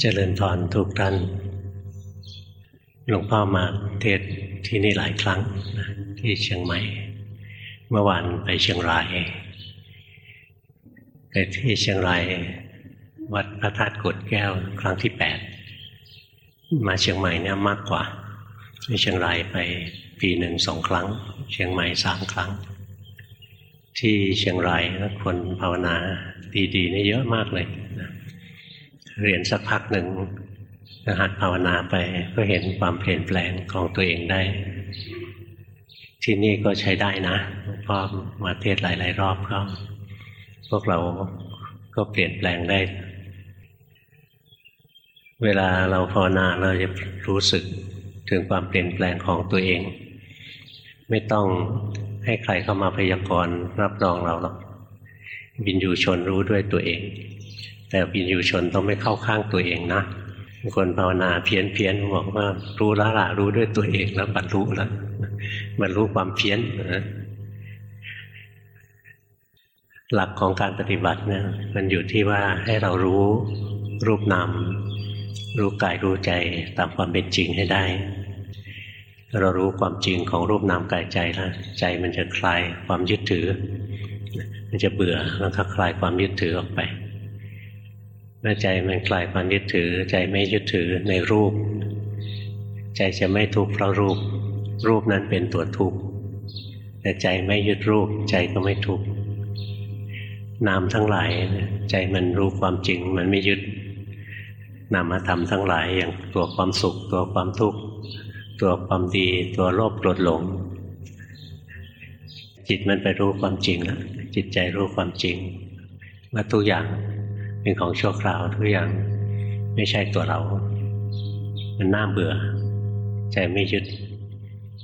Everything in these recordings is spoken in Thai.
เจริญพรทุกท่านหลวงพ่อมาเทศที่นี่หลายครั้งที่เชียงใหม่ เมื่อวานไปเชียงรายไปที่เชียงรายวัดพระธาตุกดแก้วครั้งที่แปดมาเชียงใหม่เนี่ยมากกว่าไปเชียงรายไปปีหนึ่งสองครั้ง เชียงใหม่สามครั้ง ที่เชียงรายคนภาวนาดีๆนี่เยอะมากเลย เรียนสักพักหนึ่งหัดภาวนาไปก็เห็นความเปลี่ยนแปลงของตัวเองได้ ที่นี่ก็ใช้ได้นะพอมาเทศหลาย ๆ รอบก็พวกเราก็เปลี่ยนแปลงได้ เวลาเราภาวนาเราจะรู้สึกถึงความเปลี่ยนแปลงของตัวเอง ไม่ต้องให้ใครเข้ามาพยากรณ์รับรองเราหรอกบินยูชนรู้ด้วยตัวเอง แต่บินยูชนต้องไม่เข้าข้างตัวเองนะคนภาวนาเพี้ยนเพียนบอกว่ารู้ละละรู้ด้วยตัวเองแล้วบรรลุแล้วบรรลุความเพี้ยนนะหลักของการปฏิบัติเนี่ยมันอยู่ที่ว่าให้เรารู้รูปนามรู้กายรู้ใจตามความเป็นจริงให้ได้ เรารู้ความจริงของรูปนามกายใจแล้วใจมันจะคลายความยึดถือ มันจะเบื่อแล้วก็คลายความยึดถือออกไป เมื่อใจมันคลายความยึดถือ ใจไม่ยึดถือในรูป ใจจะไม่ทุกข์เพราะรูป รูปนั้นเป็นตัวทุกข์แต่ใจไม่ยึดรูป ใจก็ไม่ทุกข์นามทั้งหลายใจมันรู้ความจริงมันไม่ยึดนามธรรมทั้งหลายอย่างตัวความสุข ตัวความทุกข์ตัวความดี ตัวโลภโกรธหลง จิตมันไปรู้ความจริงแล้วจิตใจรู้ความจริงว่าทุกอย่าง เป็นของชั่วคราวทุกอย่างไม่ใช่ตัวเรา มันน่าเบื่อ ใจไม่ยึด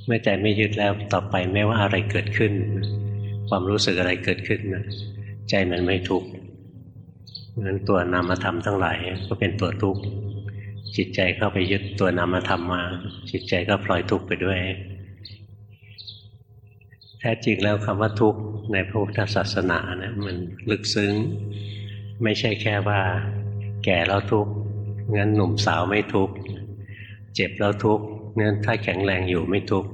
เมื่อใจไม่ยึดแล้วต่อไปไม่ว่าอะไรเกิดขึ้น ความรู้สึกอะไรเกิดขึ้นนะใจมันไม่ทุกข์นั้นตัวนามธรรมทั้งหลายก็เป็นตัวทุกข์จิตใจเข้าไปยึดตัวนามธรรมมา จิตใจก็พลอยทุกข์ไปด้วย แท้จริงแล้วคำว่าทุกข์ในพระพุทธศาสนานะมันลึกซึ้ง ไม่ใช่แค่ว่า แก่แล้วทุกข์งั้นหนุ่มสาวไม่ทุกข์เจ็บแล้วทุกข์งั้นถ้าแข็งแรงอยู่ไม่ทุกข์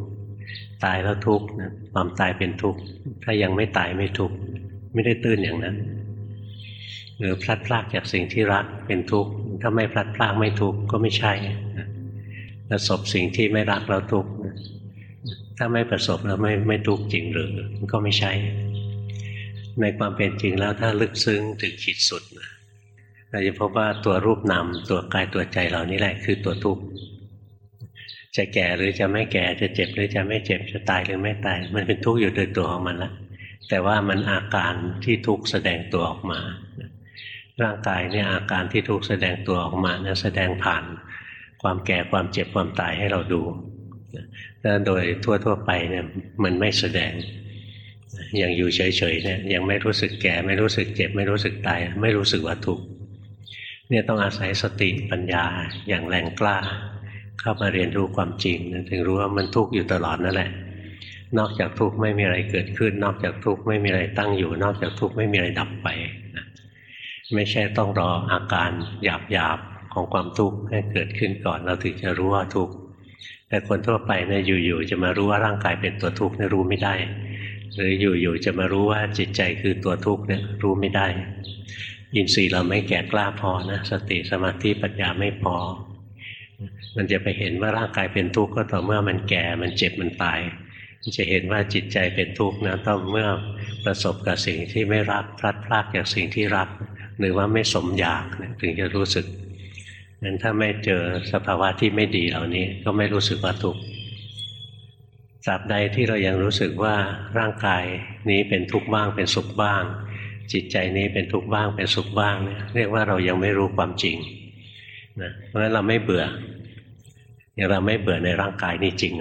ตายแล้วทุกข์ความตายเป็นทุกข์ถ้ายังไม่ตายไม่ทุกข์ไม่ได้ตื่นอย่างนั้น หรือพลัดพรากจากสิ่งที่รักเป็นทุกข์ถ้าไม่พลัดพรากไม่ทุกข์ก็ไม่ใช่ประสบสิ่งที่ไม่รักแล้วทุกข์ถ้าไม่ประสบแล้วไม่ไม่ทุกข์จริงหรือก็ไม่ใช่ ในความเป็นจริงแล้วถ้าลึกซึ้งถึงขีดสุดนะเราจะพบว่าตัวรูปนามตัวกายตัวใจเรานี่แหละคือตัวทุกข์จะแก่หรือจะไม่แก่จะเจ็บหรือจะไม่เจ็บจะตายหรือไม่ตาย มันเป็นทุกข์อยู่โดยตัวของมันละแต่ว่ามันอาการที่ทุกข์แสดงตัวออกมา ร่างกายเนี่ยอาการที่ทุกข์แสดงตัวออกมาเนี่ยแสดงผ่านความแก่ความเจ็บความตายให้เราดูแต่โดยทั่วๆไปเนี่ยมันไม่แสดง อย่างอยู่เฉยๆเนี่ยยังไม่รู้สึกแก่ ไม่รู้สึกเจ็บ ไม่รู้สึกตาย ไม่รู้สึกว่าทุกข์เนี่ยต้องอาศัยสติปัญญาอย่างแรงกล้า เข้ามาเรียนรู้ความจริงถึงรู้ว่ามันทุกข์อยู่ตลอดนั่นแหละ นอกจากทุกข์ไม่มีอะไรเกิดขึ้น นอกจากทุกข์ไม่มีอะไรตั้งอยู่ นอกจากทุกข์ไม่มีอะไรดับไปนะไม่ใช่ต้องรออาการหยาบๆของความทุกข์ให้เกิดขึ้นก่อนเราถึงจะรู้ว่าทุกข์แต่คนทั่วไปเนี่ยอยู่ๆจะมารู้ว่าร่างกายเป็นตัวทุกข์เนี่ยรู้ไม่ได้ หรืออยู่ๆจะมารู้ว่าจิตใจคือตัวทุกข์เนี่ยรู้ไม่ได้ อินทรีย์เราไม่แก่กล้าพอนะสติสมาธิปัญญาไม่พอ มันจะไปเห็นว่าร่างกายเป็นทุกข์ก็ต่อเมื่อมันแก่มันเจ็บมันตายมันจะเห็นว่าจิตใจเป็นทุกข์นะต้องเมื่อประสบกับสิ่งที่ไม่รักพลัดพรากจากสิ่งที่รัก หรือว่าไม่สมอยากถึงจะรู้สึกนั้นถ้าไม่เจอสภาวะที่ไม่ดีเหล่านี้ก็ไม่รู้สึกว่าทุกข์ ตราบใดที่เรายังรู้สึกว่าร่างกายนี้เป็นทุกข์บ้างเป็นสุขบ้าง จิตใจนี้เป็นทุกข์บ้างเป็นสุขบ้างเนี่ยเรียกว่าเรายังไม่รู้ความจริงนะเพราะฉะนั้นเราไม่เบื่ออย่างเราไม่เบื่อในร่างกายนี่จริง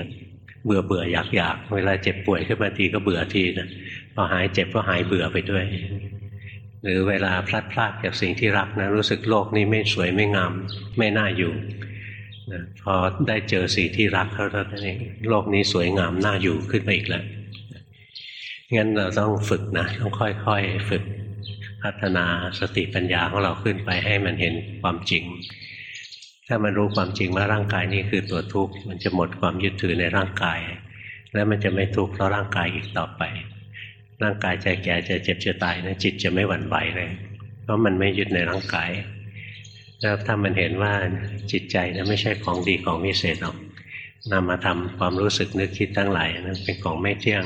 เบื่อเบื่ออยากอยากเวลาเจ็บป่วยขึ้นมาทีก็เบื่อทีนะพอหายเจ็บก็หายเบื่อไปด้วย หรือเวลาพลัดพรากจากสิ่งที่รักนะรู้สึกโลกนี้ไม่สวยไม่งาม ไม่น่าอยู่ นะพอได้เจอสิ่งที่รักเขาแล้วนั่นเองโลกนี้สวยงามน่าอยู่ขึ้นไปอีกแล้วงั้นเราต้องฝึกนะต้องค่อยๆฝึกพัฒนาสติปัญญาของเราขึ้นไปให้มันเห็นความจริง ถ้ามันรู้ความจริงว่าร่างกายนี้คือตัวทุกข์มันจะหมดความยึดถือในร่างกาย แล้วมันจะไม่ทุกข์เพราะร่างกายอีกต่อไป ร่างกายจะแก่จะเจ็บจะตายนะจิตจะไม่หวั่นไหวเลยเพราะมันไม่ยึดในร่างกาย แล้วถ้ามันเห็นว่าจิตใจนะไม่ใช่ของดีของวิเศษหรอกนำมาทำความรู้สึกนึกคิดทั้งหลายนะเป็นของไม่เที่ยง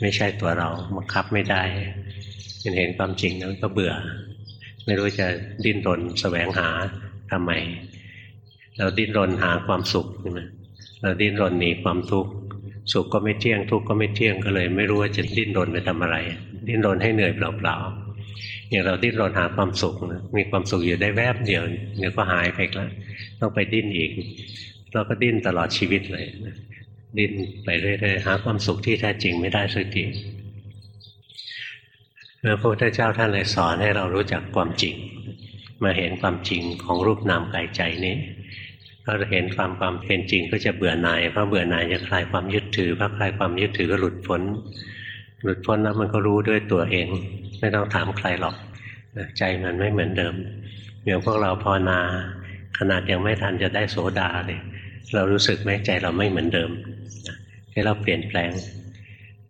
ไม่ใช่ตัวเราบังคับไม่ได้มันเห็นความจริงแล้วก็เบื่อ ไม่รู้จะดิ้นรนแสวงหาทำไม เราดิ้นรนหาความสุขใช่ไหมเราดิ้นรนหนีความทุกข์สุขก็ไม่เที่ยงทุกข์ก็ไม่เที่ยงก็เลย ไม่รู้ว่าจะดิ้นรนไปทำอะไร ดิ้นรนให้เหนื่อยเปล่าๆ อย่างเราดิ้นรนหาความสุขนะมีความสุขอยู่ได้แวบเดียวเดี๋ยวก็หายไปแล้วต้องไปดิ้นอีก เราก็ดิ้นตลอดชีวิตเลยดิ้นไปเรื่อยๆหาความสุขที่แท้จริงไม่ได้สักทีพระพุทธเจ้าท่านเลยสอนให้เรารู้จักความจริง มาเห็นความจริงของรูปนามกายใจนี้ถ้าเห็นความความเป็นจริงก็จะเบื่อหน่ายเพราะเบื่อหน่ายจะคลายความยึดถือพอคลายความยึดถือก็หลุดพ้น หลุดพ้นแล้วมันก็รู้ด้วยตัวเอง ไม่ต้องถามใครหรอกใจมันไม่เหมือนเดิมอย่างพวกเราภาวนาขนาดยังไม่ทันจะได้โสดาเลยเรารู้สึกไหมใจเราไม่เหมือนเดิมให้เราเปลี่ยนแปลง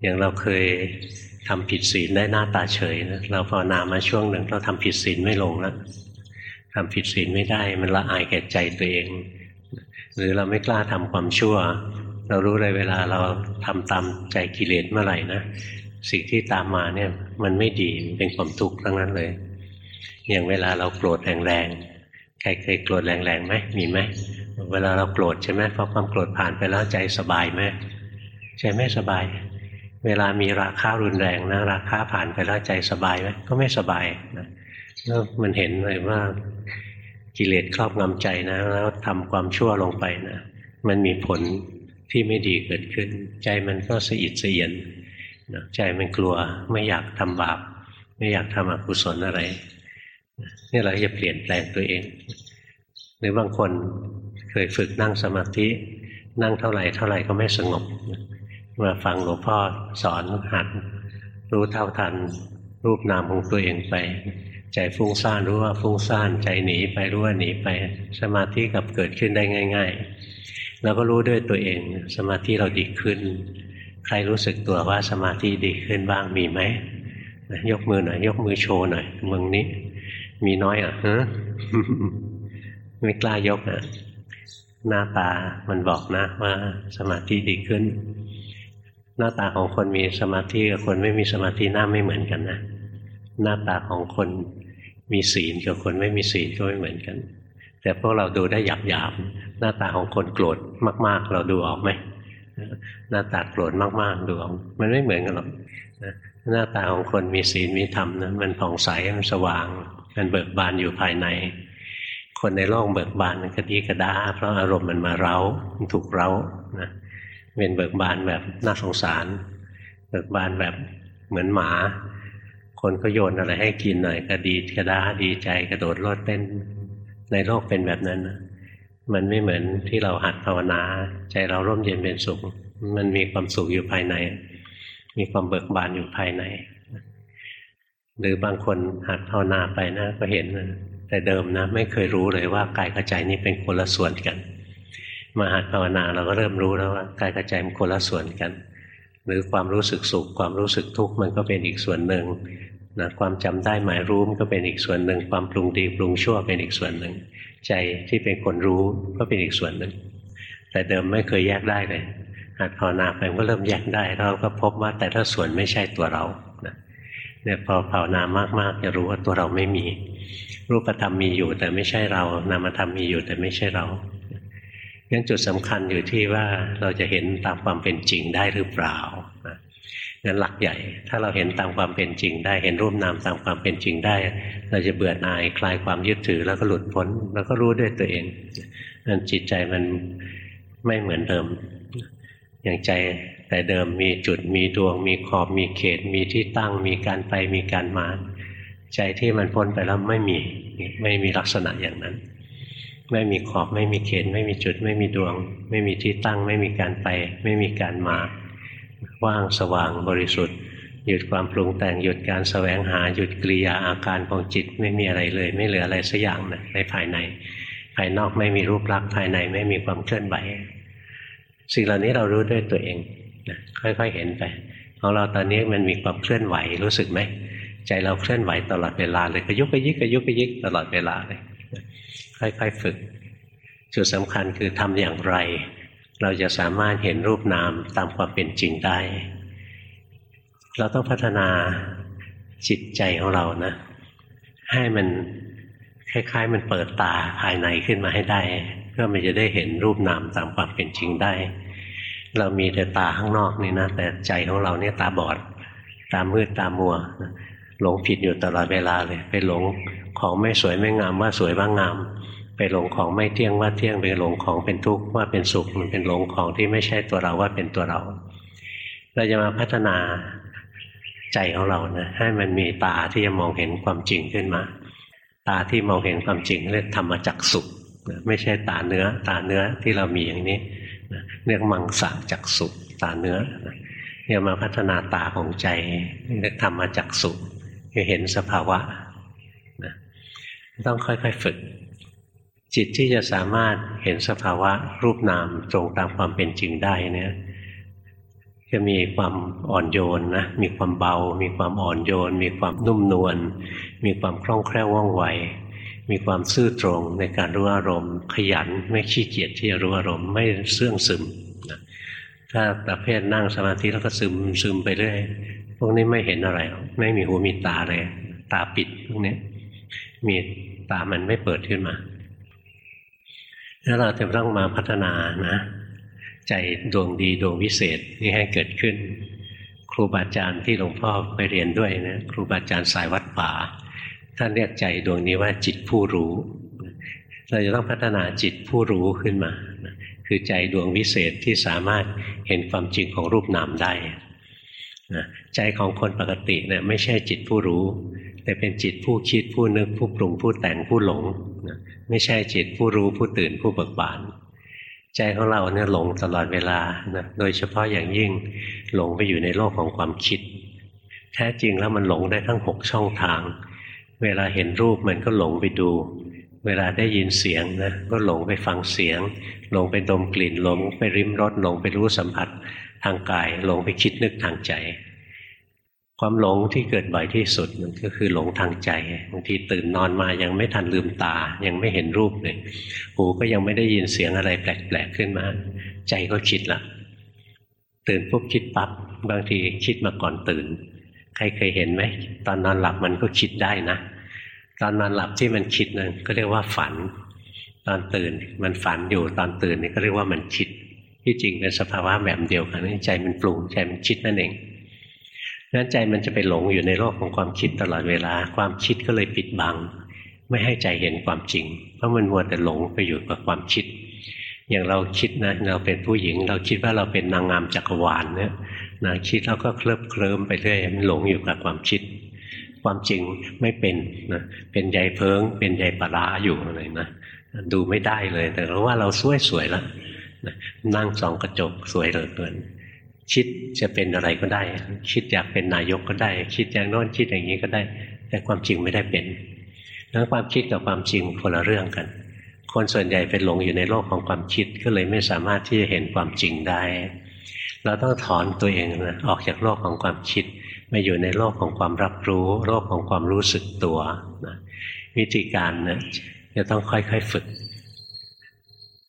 อย่างเราเคยทำผิดศีลได้หน้าตาเฉยนะเราภาวนามาช่วงหนึ่งเราทำผิดศีลไม่ลงแล้วทำผิดศีลไม่ได้มันละอายแก่ใจตัวเอง หรือเราไม่กล้าทำความชั่ว เรารู้เลยเวลาเราทำตามใจกิเลสเมื่อไหร่นะ สิ่งที่ตามมาเนี่ยมันไม่ดีเป็นความทุกข์ทั้งนั้นเลย อย่างเวลาเราโกรธแรงๆ ใครเคยโกรธแรงๆไหมมีไหมเวลาเราโกรธใช่ไหมพอความโกรธผ่านไปแล้วใจสบายไหมใจไม่สบาย เวลามีราคารุนแรงนะราคาผ่านไปแล้วใจสบายไหมก็ไม่สบายนะแล้วมันเห็นเลยว่ากิเลสครอบงำใจนะ แล้วทำความชั่วลงไปนะ มันมีผลที่ไม่ดีเกิดขึ้น ใจมันก็สะอิดสะเอียน ใจมันกลัวไม่อยากทำบาป ไม่อยากทำอกุศลอะไรนี่เราจะเปลี่ยนแปลงตัวเอง หรือบางคนเคยฝึกนั่งสมาธิ นั่งเท่าไหร่เท่าไหร่ก็ไม่สงบ มาฟังหลวงพ่อสอนหัดรู้เท่าทันรูปนามของตัวเองไป ใจฟุ้งซ่านรู้ว่าฟุ้งซ่านใจหนีไปรู้ว่าหนีไป สมาธิกับเกิดขึ้นได้ง่าย ๆ เราก็รู้ด้วยตัวเอง สมาธิเราดีขึ้น ใครรู้สึกตัวว่าสมาธิดีขึ้นบ้างมีไหมยกมือหน่อยยกมือโชว์หน่อยเมืองนี้ มีน้อยอะฮะไม่กล้ายกอะหน้าตามันบอกนะว่าสมาธิดีขึ้น หน้าตาของคนมีสมาธิกับคนไม่มีสมาธิหน้าไม่เหมือนกันนะหน้าตาของคนมีศีลกับคนไม่มีศีลก็ไม่เหมือนกัน แต่พวกเราดูได้หยาบหยาบหน้าตาของคนโกรธมาก ๆ เราดูออกไหม หน้าตาโกรธมากๆดูออกมันไม่เหมือนกันหรอกหน้าตาของคนมีศีลมีธรรมนะมันผ่องใสมันสว่าง มันเบิกบานอยู่ภายใน คนในโลกเบิกบานมันกระดีกระดาเพราะอารมณ์มันมาเร้ามันถูกเร้านะเป็นเบิกบานแบบน่าสงสาร เบิกบานแบบเหมือนหมา คนก็โยนอะไรให้กินหน่อย ก็ดีกระดาดีใจกระโดดโลดเต้นในโลกเป็นแบบนั้นนะ มันไม่เหมือนที่เราหัดภาวนา ใจเราร่มเย็นเป็นสุข มันมีความสุขอยู่ภายใน มีความเบิกบานอยู่ภายใน หรือบางคนหัดภาวนาไปนะก็เห็นนะแต่เดิมนะ ไม่เคยรู้เลยว่ากายกับใจนี่เป็นคนละส่วนกัน มาหัดภาวนาเราก็เริ่มรู้แล้วว่ากายกับใจมันคนละส่วนกัน หรือความรู้สึกสุข ความรู้สึกทุกข์มันก็เป็นอีกส่วนหนึ่งนะความจำได้หมายรู้มันก็เป็นอีกส่วนหนึ่ง ความปรุงดีปรุงชั่วเป็นอีกส่วนหนึ่ง ใจที่เป็นคนรู้ก็เป็นอีกส่วนหนึ่ง แต่เดิมไม่เคยแยกได้เลยหัดภาวนาไปก็เริ่มแยกได้เราก็พบว่าแต่ละส่วนไม่ใช่ตัวเราเนี่ยพอภาวนามากๆจะรู้ว่าตัวเราไม่มี รูปธรรมมีอยู่แต่ไม่ใช่เรา นามธรรมมีอยู่แต่ไม่ใช่เรางั้นจุดสำคัญอยู่ที่ว่าเราจะเห็นตามความเป็นจริงได้หรือเปล่า งั้นหลักใหญ่ ถ้าเราเห็นตามความเป็นจริง ได้เห็นรูปนามตามความเป็นจริงได้ เราจะเบื่อหน่ายคลายความยึดถือแล้วก็หลุดพ้น แล้วก็รู้ด้วยตัวเองนั่นจิตใจมันไม่เหมือนเดิม อย่างใจแต่เดิมมีจุดมีดวง มีขอบมีเขต มีที่ตั้ง มีการไปมีการมา ใจที่มันพ้นไปแล้วไม่มีไม่มีลักษณะอย่างนั้น ไม่มีขอบไม่มีเขต ไม่มีจุด ไม่มีดวง ไม่มีที่ตั้ง ไม่มีการไป ไม่มีการมา ว่างสว่างบริสุทธิ์ หยุดความปรุงแต่งหยุดการสแสวงหาหยุดกิริยาอาการของจิตไม่มีอะไรเลย ไม่เหลืออะไรสักอย่างนะในภายใน ภายนอกไม่มีรูปลักษณ์ภายในไม่มีความเคลื่อนไหวสิ่งเหล่านี้เรารู้ด้วยตัวเองนะค่อยๆเห็นไปของเราตอนนี้มันมีความเคลื่อนไหวรู้สึกไหมใจเราเคลื่อนไหวตลอดเวลาเลยกระยุกกระยิกกระยุกกระยิกตลอดเวลาเลยค่อยๆฝึกจุดสำคัญคือทำอย่างไร เราจะสามารถเห็นรูปนามตามความเป็นจริงได้ เราต้องพัฒนาจิตใจของเรานะ ให้มันคล้าย ๆ มันเปิดตาภายในขึ้นมาให้ได้ เพื่อมันจะได้เห็นรูปนามตามความเป็นจริงได้ เรามีแต่ตาข้างนอกนี่นะ แต่ใจของเราเนี่ยตาบอด ตามืดตามัว หลงผิดอยู่ตลอดเวลาเลย ไปหลงของไม่สวยไม่งามว่าสวยว่างาม ไปหลงของไม่เที่ยงว่าเที่ยงไปหลงของเป็นทุกข์ว่าเป็นสุขมันเป็นหลงของที่ไม่ใช่ตัวเราว่าเป็นตัวเรา เราจะมาพัฒนาใจของเรานะให้มันมีตาที่จะมองเห็นความจริงขึ้นมา ตาที่มองเห็นความจริงเรียกธรรมจักสุขไม่ใช่ตาเนื้อ ตาเนื้อที่เรามีอย่างนี้เรียกมังสะจักสุขตาเนื้อเนี่ยมาพัฒนาตาของใจเรียกธรรมจักสุคือเห็นสภาวะนะต้องค่อยๆฝึก จิตที่จะสามารถเห็นสภาวะรูปนามตรงตามความเป็นจริงได้เนี่ยจะมีความอ่อนโยนนะ มีความเบา มีความอ่อนโยน มีความนุ่มนวล มีความคล่องแคล่วว่องไว มีความซื่อตรงในการรู้อารมณ์ ขยันไม่ขี้เกียจที่จะรู้อารมณ์ไม่เสื่องซึมนะถ้าประเภทนั่งสมาธิแล้วก็ซึมซึมไปเรื่อยพวกนี้ไม่เห็นอะไร ไม่มีหูมีตาเลย ตาปิดพวกนี้มีตามันไม่เปิดขึ้นมา แล้วเราจะต้องมาพัฒนานะ ใจดวงดีดวงวิเศษนี่ให้เกิดขึ้น ครูบาอาจารย์ที่หลวงพ่อไปเรียนด้วยนะครูบาอาจารย์สายวัดป่า ท่านเรียกใจดวงนี้ว่าจิตผู้รู้ เราจะต้องพัฒนาจิตผู้รู้ขึ้นมา คือใจดวงวิเศษที่สามารถเห็นความจริงของรูปนามได้ใจของคนปกติเนี่ยไม่ใช่จิตผู้รู้ แต่เป็นจิตผู้คิดผู้นึกผู้ปรุงผู้แต่งผู้หลง ไม่ใช่จิตผู้รู้ผู้ตื่นผู้เบิกบาน ใจของเราเนี่ยหลงตลอดเวลานะโดยเฉพาะอย่างยิ่งหลงไปอยู่ในโลกของความคิด แท้จริงแล้วมันหลงได้ทั้งหกช่องทาง เวลาเห็นรูปมันก็หลงไปดู เวลาได้ยินเสียงนะก็หลงไปฟังเสียง หลงไปดมกลิ่นหลงไปริมรสหลงไปรู้สัมผัสทางกาย หลงไปคิดนึกทางใจ ความหลงที่เกิดบ่อยที่สุดมันก็คือหลงทางใจบางทีตื่นนอนมายังไม่ทันลืมตา ยังไม่เห็นรูปเลยหูก็ยังไม่ได้ยินเสียงอะไรแปลกๆขึ้นมา ใจก็คิดละตื่นปุ๊บคิดปั๊บบางทีคิดมาก่อนตื่น ใครเคยเห็นไหมตอนนอนหลับมันก็คิดได้นะตอนนอนหลับที่มันคิดนั่นก็เรียกว่าฝัน ตอนตื่นมันฝันอยู่ตอนตื่นนี่ก็เรียกว่ามันคิด ที่จริงเป็นสภาวะแบบเดียวกันใจมันปรุงใจมันคิดนั่นเอง นั้นใจมันจะไปหลงอยู่ในโลกของความคิดตลอดเวลา ความคิดก็เลยปิดบัง ไม่ให้ใจเห็นความจริง เพราะมันมัวแต่หลงไปอยู่กับความคิด อย่างเราคิดนะเราเป็นผู้หญิง เราคิดว่าเราเป็นนางงามจักรวาลเนี่ยนะคิดแล้วก็เคลิบเคลิ้มไปเรื่อยมันหลงอยู่กับความคิด ความจริงไม่เป็นนะเป็นใยเพิง เป็นใยปลาอยู่อะไรนะดูไม่ได้เลย แต่เราว่าเราสวยสวยแล้วนั่งสองกระจกสวยเหลือเกิน คิดจะเป็นอะไรก็ได้ คิดอยากเป็นนายกก็ได้ คิดอย่างโน้นคิดอย่างนี้ก็ได้ แต่ความจริงไม่ได้เป็นนั้นความคิดกับความจริงคนละเรื่องกัน คนส่วนใหญ่เป็นหลงอยู่ในโลกของความคิดก็เลยไม่สามารถที่จะเห็นความจริงได้ เราต้องถอนตัวเองนะออกจากโลกของความคิดมาอยู่ในโลกของความรับรู้ โลกของความรู้สึกตัวนะวิธีการนะจะต้องค่อยๆฝึก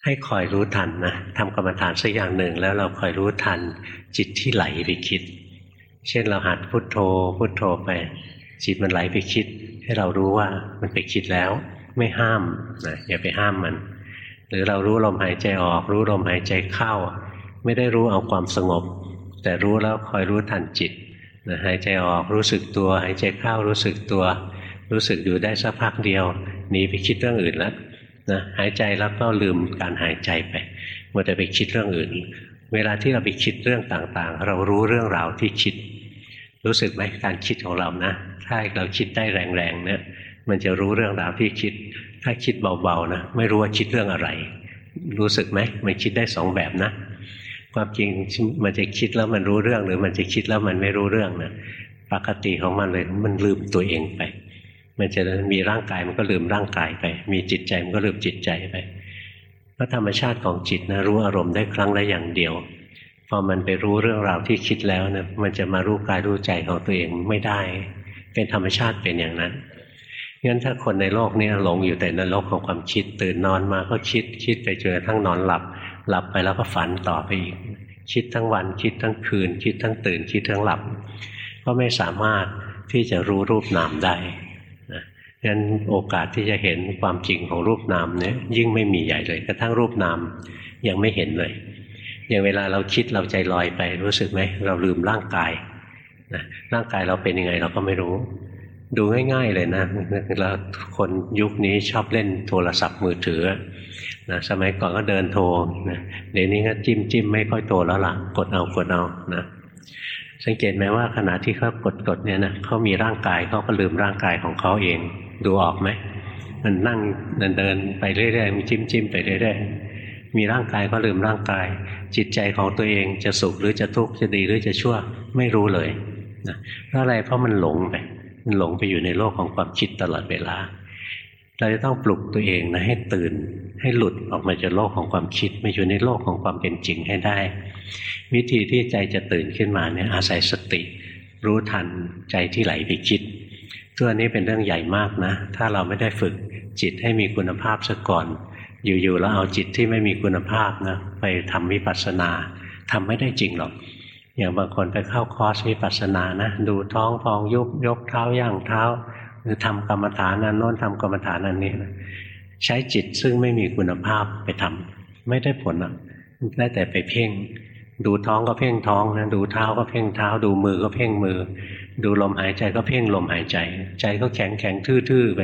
ให้คอยรู้ทันนะทำกรรมฐานสักอย่างหนึ่ง แล้วเราคอยรู้ทันจิตที่ไหลไปคิด เช่นเราหัดพุดโทโธพุโทโธไป จิตมันไหลไปคิด ให้เรารู้ว่ามันไปคิดแล้ว ไม่ห้ามนะอย่าไปห้ามมัน หรือเรารู้ลมหายใจออก รู้ลมหายใจเข้า ไม่ได้รู้เอาความสงบ แต่รู้แล้วคอยรู้ทันจิตนะหายใจออกรู้สึกตัว หายใจเข้ารู้สึกตัว รู้สึกอยู่ได้สักพักเดียวหนีไปคิดเรื่องอื่นแล้ว นะหายใจแล้วก็ลืมการหายใจไปมัวแต่ไปคิดเรื่องอื่น เวลาที่เราไปคิดเรื่องต่างๆ เรารู้เรื่องราวที่คิด รู้สึกไหมการคิดของเรานะ ถ้าเราคิดได้แรงๆเนี่ยมันจะรู้เรื่องราวที่คิด ถ้าคิดเบาๆนะไม่รู้ว่าคิดเรื่องอะไร รู้สึกไหมมันคิดได้สองแบบนะความจริงมันจะคิดแล้วมันรู้เรื่องหรือมันจะคิดแล้วมันไม่รู้เรื่องนะปกติของมันเลยมันลืมตัวเองไป มันจะมีร่างกายมันก็ลืมร่างกายไป มีจิตใจมันก็ลืมจิตใจไปเพราะธรรมชาติของจิตนะรู้อารมณ์ได้ครั้งละอย่างเดียวพอมันไปรู้เรื่องราวที่คิดแล้วเนี่ยมันจะมารู้กายรู้ใจของตัวเองไม่ได้ เป็นธรรมชาติเป็นอย่างนั้นงั้นถ้าคนในโลกนี้หลงอยู่แต่ในโลกของความคิด ตื่นนอนมาก็คิดคิดไปจนกระทั่งนอนหลับ หลับไปแล้วก็ฝันต่อไปอีก คิดทั้งวันคิดทั้งคืน คิดทั้งตื่นคิดทั้งหลับ ก็ไม่สามารถที่จะรู้รูปนามได้ งั้นโอกาสที่จะเห็นความจริงของรูปนามเนี่ยยิ่งไม่มีใหญ่เลยกระทั่งรูปนามยังไม่เห็นเลยอย่างเวลาเราคิดเราใจลอยไปรู้สึกไหมเราลืมร่างกายนะร่างกายเราเป็นยังไงเราก็ไม่รู้ ดูง่าย ๆ เลยนะเราคนยุคนี้ชอบเล่นโทรศัพท์มือถือนะสมัยก่อนก็เดินโทรนะเดี๋ยวนี้ก็จิ้มจิ้มไม่ค่อยโทรแล้วล่ะกดเอากดเอานะสังเกตไหมว่าขณะที่เขากดกดเนี่ยนะเขามีร่างกายเขาก็ลืมร่างกายของเขาเอง ดูออกไหมมันนั่งเดินเดินไปเรื่อยๆมันจิ้มจิ้มไปเรื่อยๆมีร่างกายก็ลืมร่างกาย จิตใจของตัวเองจะสุขหรือจะทุกข์จะดีหรือจะชั่วไม่รู้เลยนะเพราะอะไรเพราะมันหลงไปมันหลงไปอยู่ในโลกของความคิดตลอดเวลา เราจะต้องปลุกตัวเองนะให้ตื่นให้หลุดออกมาจากโลกของความคิดมาอยู่ในโลกของความเป็นจริงให้ได้ วิธีที่ใจจะตื่นขึ้นมาเนี่ยอาศัยสติ รู้ทันใจที่ไหลไปคิด ตัวนี้เป็นเรื่องใหญ่มากนะ ถ้าเราไม่ได้ฝึกจิตให้มีคุณภาพซะก่อน อยู่ๆแล้วเอาจิตที่ไม่มีคุณภาพนะไปทำวิปัสสนาทำไม่ได้จริงหรอก อย่างบางคนไปเข้าคอร์สวิปัสสนานะ ดูท้องพองยุบยกเท้าย่างเท้า หรือทำกรรมฐานนั้นโน้นทำกรรมฐานอันนี้นะใช้จิตซึ่งไม่มีคุณภาพไปทำไม่ได้ผลอะได้แต่ไปเพ่ง ดูท้องก็เพ่งท้องนะดูเท้าก็เพ่งเท้า ดูมือก็เพ่งมือ ดูลมหายใจก็เพ่งลมหายใจ ใจก็แข็งแข็งทื่อๆไป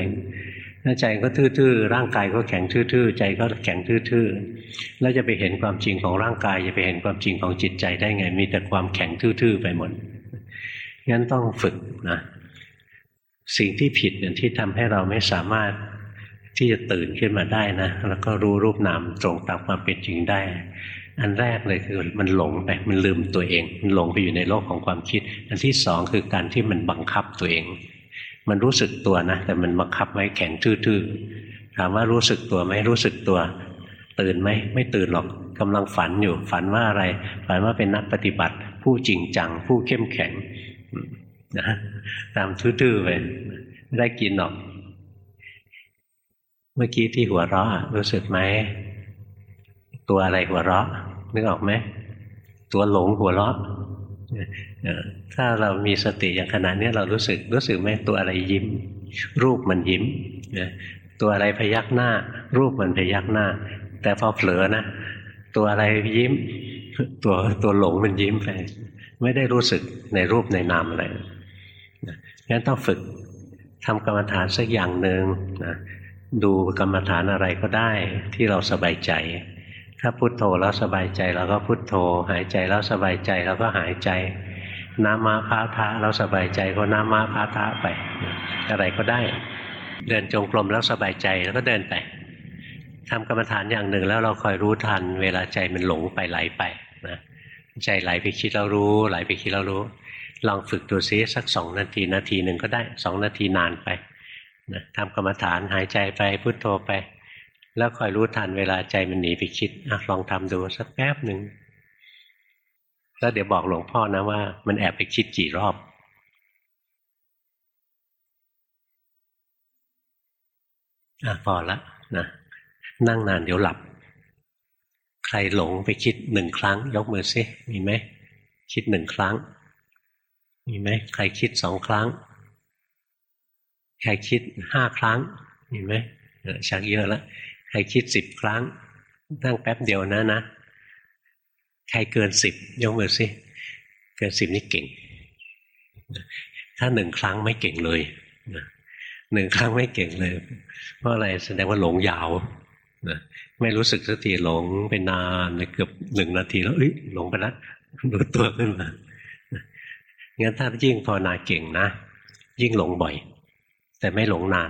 ถ้าใจก็ทื่อๆร่างกายก็แข็งทื่อๆใจก็แข็งทื่อๆแล้วจะไปเห็นความจริงของร่างกายจะไปเห็นความจริงของจิตใจได้ไง มีแต่ความแข็งทื่อๆไปหมดงั้นต้องฝึกนะสิ่งที่ผิดเนี่ยที่ทำให้เราไม่สามารถที่จะตื่นขึ้นมาได้นะ แล้วก็รู้รูปนามตรงตามความเป็นจริงได้ อันแรกเลยคือมันหลงไปมันลืมตัวเอง มันหลงไปอยู่ในโลกของความคิด อันที่สองคือการที่มันบังคับตัวเอง มันรู้สึกตัวนะ แต่มันบังคับไว้แข็งทื่อๆถามว่ารู้สึกตัวไหมรู้สึกตัว ตื่นไหมไม่ตื่นหรอกกำลังฝันอยู่ ฝันว่าอะไร ฝันว่าเป็นนักปฏิบัติ ผู้จริงจัง ผู้เข้มแข็งนะตามทื่อๆไปไม่ได้กินหรอก เมื่อกี้ที่หัวเราะรู้สึกไหม ตัวอะไรหัวเราะ นึกออกไหมตัวหลงหัวเราะถ้าเรามีสติอย่างขนาดนี้เรารู้สึกรู้สึกไหมตัวอะไรยิ้ม รูปมันยิ้มตัวอะไรพยักหน้า รูปมันพยักหน้า แต่พอเผลอนะ ตัวอะไรยิ้ม ตัวตัวหลงมันยิ้มไปไม่ได้รู้สึกในรูปในนามอะไรงั้นต้องฝึกทำกรรมฐานสักอย่างหนึ่งนะดูกรรมฐานอะไรก็ได้ที่เราสบายใจ ถ้าพุโทโธแล้วสบายใจเราก็พุโทโธ หายใจแล้วสบายใจเราก็หายใจน้ามาพาทะเราสบายใจก็น้ามาพาทะไป อะไรก็ได้ เดินจงกรมแล้วสบายใจแล้วก็เดินไปทำกรรมฐานอย่างหนึ่งแล้วเราคอยรู้ทัน เวลาใจมันหลงไปไหลไปนะใจไหลไปคิดเรารู้ ไหลไปคิดเรารู้ ลองฝึกดูซิสักสองนาทีนาทีหนึ่งก็ได้สองนาทีนานไปนะทำกรรมฐานหายใจไปพุโทโธไป แล้วคอยรู้ทันเวลาใจมันหนีไปคิดอลองทำดูสักแป๊บหนึ่งแล้วเดี๋ยวบอกหลวงพ่อนะว่า มันแอบไปคิดกี่รอบ อะพอละนะนั่งนานเดี๋ยวหลับ ใครหลงไปคิดหนึ่งครั้ง ยกมือซิมีไหมคิดหนึ่งครั้ง มีไหมใครคิดสองครั้ง ใครคิดห้าครั้ง มีไหมชักเยอะแล้ว ใครคิดสิบครั้ง นั่งแป๊บเดียวนะนะ ใครเกินสิบยกมือสิ เกินสิบนี่เก่ง ถ้าหนึ่งครั้งไม่เก่งเลยหนึ่งครั้งไม่เก่งเลย เพราะอะไรแสดงว่าหลงยาวนะไม่รู้สึกสักทีหลงไปนานเกือบหนึ่งนาทีแล้วเอ้ยหลงไปแล้วรู้ตัวขึ้นมางั้นถ้ายิ่งภาวนาเก่งนะ ยิ่งหลงบ่อย แต่ไม่หลงนาน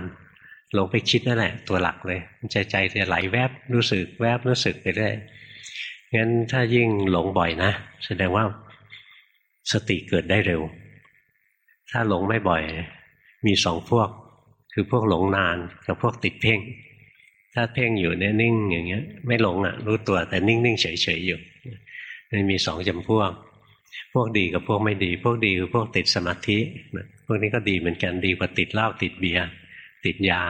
หลงไปคิดนั่นแหละ ตัวหลักเลยใจใจจะไหลแวบรู้สึกแวบรู้สึกไปเรื่อยงั้นถ้ายิ่งหลงบ่อยนะ แสดงว่าสติเกิดได้เร็ว ถ้าหลงไม่บ่อย มีสองพวก คือพวกหลงนานกับพวกติดเพ่ง ถ้าเพ่งอยู่เนี่ยนิ่งอย่างเงี้ย ไม่หลงอะ รู้ตัวแต่นิ่งๆเฉยๆอยู่มันมีสองจำพวก พวกดีกับพวกไม่ดี พวกดีคือพวกติดสมาธิ พวกนี้ก็ดีเหมือนกันดีกว่าติดเหล้าติดเบียร์ ติดยา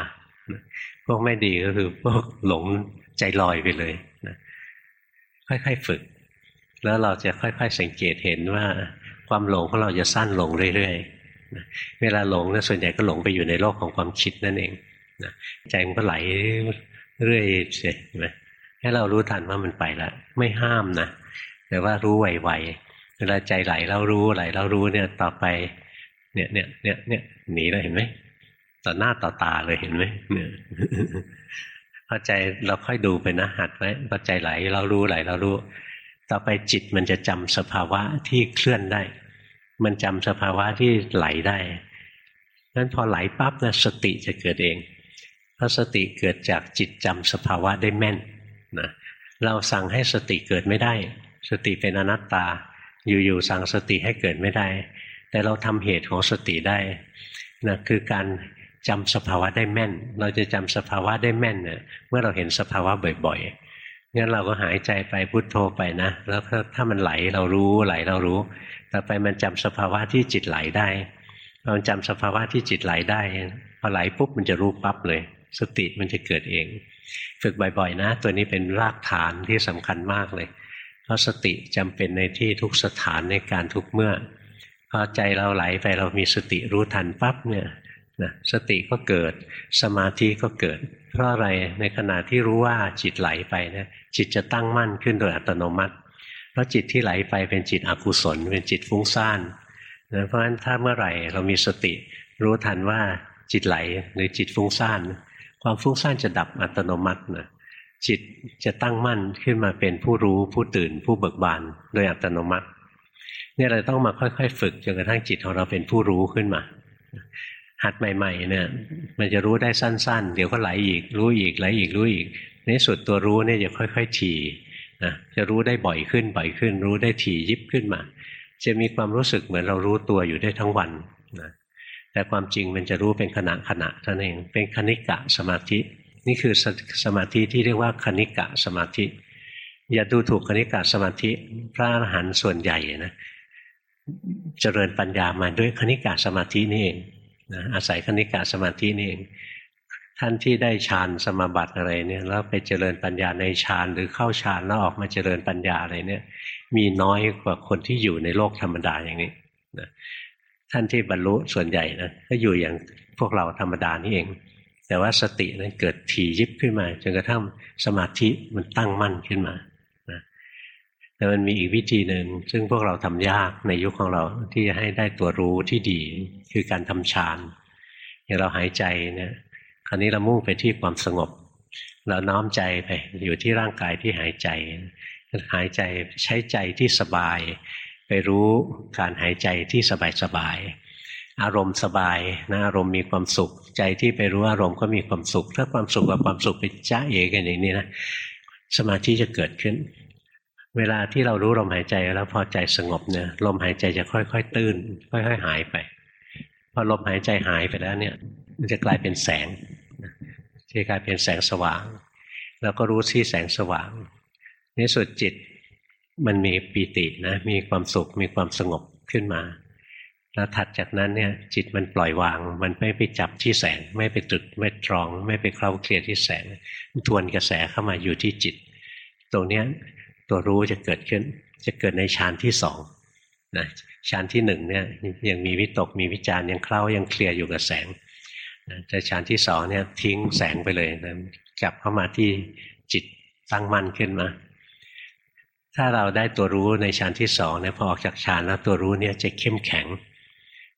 พวกไม่ดีก็คือพวกหลงใจลอยไปเลยนะค่อยๆฝึก แล้วเราจะค่อย ๆ สังเกตเห็นว่าความหลงของเราจะสั้นลงเรื่อยๆเวลาหลงนะส่วนใหญ่ก็หลงไปอยู่ในโลกของความคิดนั่นเองนะใจมันก็ไหลเรื่อยเสียไหมให้เรารู้ทันว่ามันไปแล้วไม่ห้ามนะแต่ว่ารู้ไวๆเวลาใจไหลเรารู้ไหลเรารู้เนี่ยต่อไปเนี่ยเนี่ยเนี่ยเนี่ยหนีแล้วเห็นไหม ต่อหน้าต่อตาเลยเห็นไหมเนี่ยพอใจเราค่อยดูไปนะหัดไว้พอใจไหลเรารู้ไหลเรารู้ ต่อไปจิตมันจะจำสภาวะที่เคลื่อนได้ มันจำสภาวะที่ไหลได้นั้นพอไหลปั๊บนะสติจะเกิดเองเพราะสติเกิดจากจิตจำสภาวะได้แม่นนะเราสั่งให้สติเกิดไม่ได้ สติเป็นอนัตตา อยู่ๆสั่งสติให้เกิดไม่ได้ แต่เราทำเหตุของสติได้นะคือการ จำสภาวะได้แม่น เราจะจำสภาวะได้แม่นเนี่ยเมื่อเราเห็นสภาวะบ่อยๆ งั้นเราก็หายใจไปพุโทโธไปนะ แล้วถ้ามันไหลเรารู้ไหลเรารู้ ต่อไปมันจำสภาวะที่จิตไหลได้พอมันจำสภาวะที่จิตไหลได้พอไหลปุ๊บมันจะรู้ปั๊บเลย สติมันจะเกิดเอง ฝึกบ่อยๆ นะ ตัวนี้เป็นรากฐานที่สำคัญมากเลย เพราะสติจำเป็นในที่ทุกสถานในการทุกเมื่อพอใจเราไหลไปเรามีสติรู้ทันปั๊บเนี่ย นะสติก็เกิด สมาธิก็เกิด เพราะอะไรในขณะที่รู้ว่าจิตไหลไปนะจิตจะตั้งมั่นขึ้นโดยอัตโนมัติ เพราะจิตที่ไหลไปเป็นจิตอกุศล เป็นจิตฟุ้งซ่านนะเพราะฉะนั้นถ้าเมื่อไหร่เรามีสติ รู้ทันว่าจิตไหลหรือจิตฟุ้งซ่านความฟุ้งซ่านจะดับอัตโนมัตินะจิตจะตั้งมั่นขึ้นมาเป็นผู้รู้ผู้ตื่นผู้เบิกบานโดยอัตโนมัติเนี่ยเราต้องมาค่อย ๆ ฝึกจนกระทั่งจิตของเราเป็นผู้รู้ขึ้นมา หัดใหม่ ๆ เนี่ย มันจะรู้ได้สั้น ๆ เดี๋ยวก็ไหลอีก รู้อีกไหลอีกรู้อีก ในสุดตัวรู้เนี่ยจะค่อย ๆ ถี่นะจะรู้ได้บ่อยขึ้นบ่อยขึ้น รู้ได้ถี่ยิบขึ้นมา จะมีความรู้สึกเหมือนเรารู้ตัวอยู่ได้ทั้งวันนะแต่ความจริงมันจะรู้เป็นขณะขณะเท่านั้นเองเป็นคณิกะสมาธิ นี่คือสสมาธิที่เรียกว่าคณิกะสมาธิ อย่าดูถูกคณิกะสมาธิ พระอรหันต์ส่วนใหญ่นะเจริญปัญญามาด้วยคณิกะสมาธินี่เอง นะอาศัยคณิกาสมาธินี่เองท่านที่ได้ฌานสมาบัติอะไรเนี่ยแล้วไปเจริญปัญญาในฌานหรือเข้าฌานแล้วออกมาเจริญปัญญาอะไรเนี่ย มีน้อยกว่าคนที่อยู่ในโลกธรรมดาอย่างนี้นะท่านที่บรรลุส่วนใหญ่นะก็อยู่อย่างพวกเราธรรมดานี่เอง แต่ว่าสตินั้นเกิดถี่ยิบขึ้นมาจนกระทั่งสมาธิมันตั้งมั่นขึ้นมา แต่มันมีอีกวิธีหนึ่งซึ่งพวกเราทำยากในยุคของเราที่จะให้ได้ตัวรู้ที่ดี คือการทำฌานอย่างเราหายใจเนี่ยคราวนี้เรามุ่งไปที่ความสงบ เราน้อมใจไปอยู่ที่ร่างกายที่หายใจ หายใจใช้ใจที่สบาย ไปรู้การหายใจที่สบายสบายอารมณ์สบายนะอารมณ์มีความสุข ใจที่ไปรู้อารมณ์ก็มีความสุข ถ้าความสุขกับความสุขไปจ้าเอกันอย่างนี้นะสมาธิจะเกิดขึ้น เวลาที่เรารู้ลมหายใจแล้วพอใจสงบเนี่ยลมหายใจจะค่อย ๆ ตื้น ค่อย ๆ หายไป พอลมหายใจหายไปแล้วเนี่ย มันจะกลายเป็นแสงจะกลายเป็นแสงสว่าง แล้วก็รู้ที่แสงสว่างในสุดจิตมันมีปีตินะมีความสุขมีความสงบขึ้นมา แล้วถัดจากนั้นเนี่ยจิตมันปล่อยวาง มันไม่ไปจับที่แสง ไม่ไปตรึกไม่ตรอง ไม่ไปเคล้าเคลียที่แสง ทวนกระแสเข้ามาอยู่ที่จิต ตรงเนี้ย ตัวรู้จะเกิดขึ้น จะเกิดในฌานที่สองนะชั้นที่หนึ่งเนี่ยยังมีวิตกมีวิจารยังเคล้ายังเคลียร์อยู่กับแสงแต่ชั้นที่สองเนี่ยทิ้งแสงไปเลยนะกลับเข้ามาที่จิตตั้งมั่นขึ้นมา ถ้าเราได้ตัวรู้ในชั้นที่สองเนี่ยพอออกจากฌานแล้วตัวรู้เนี่ยจะเข้มแข็ง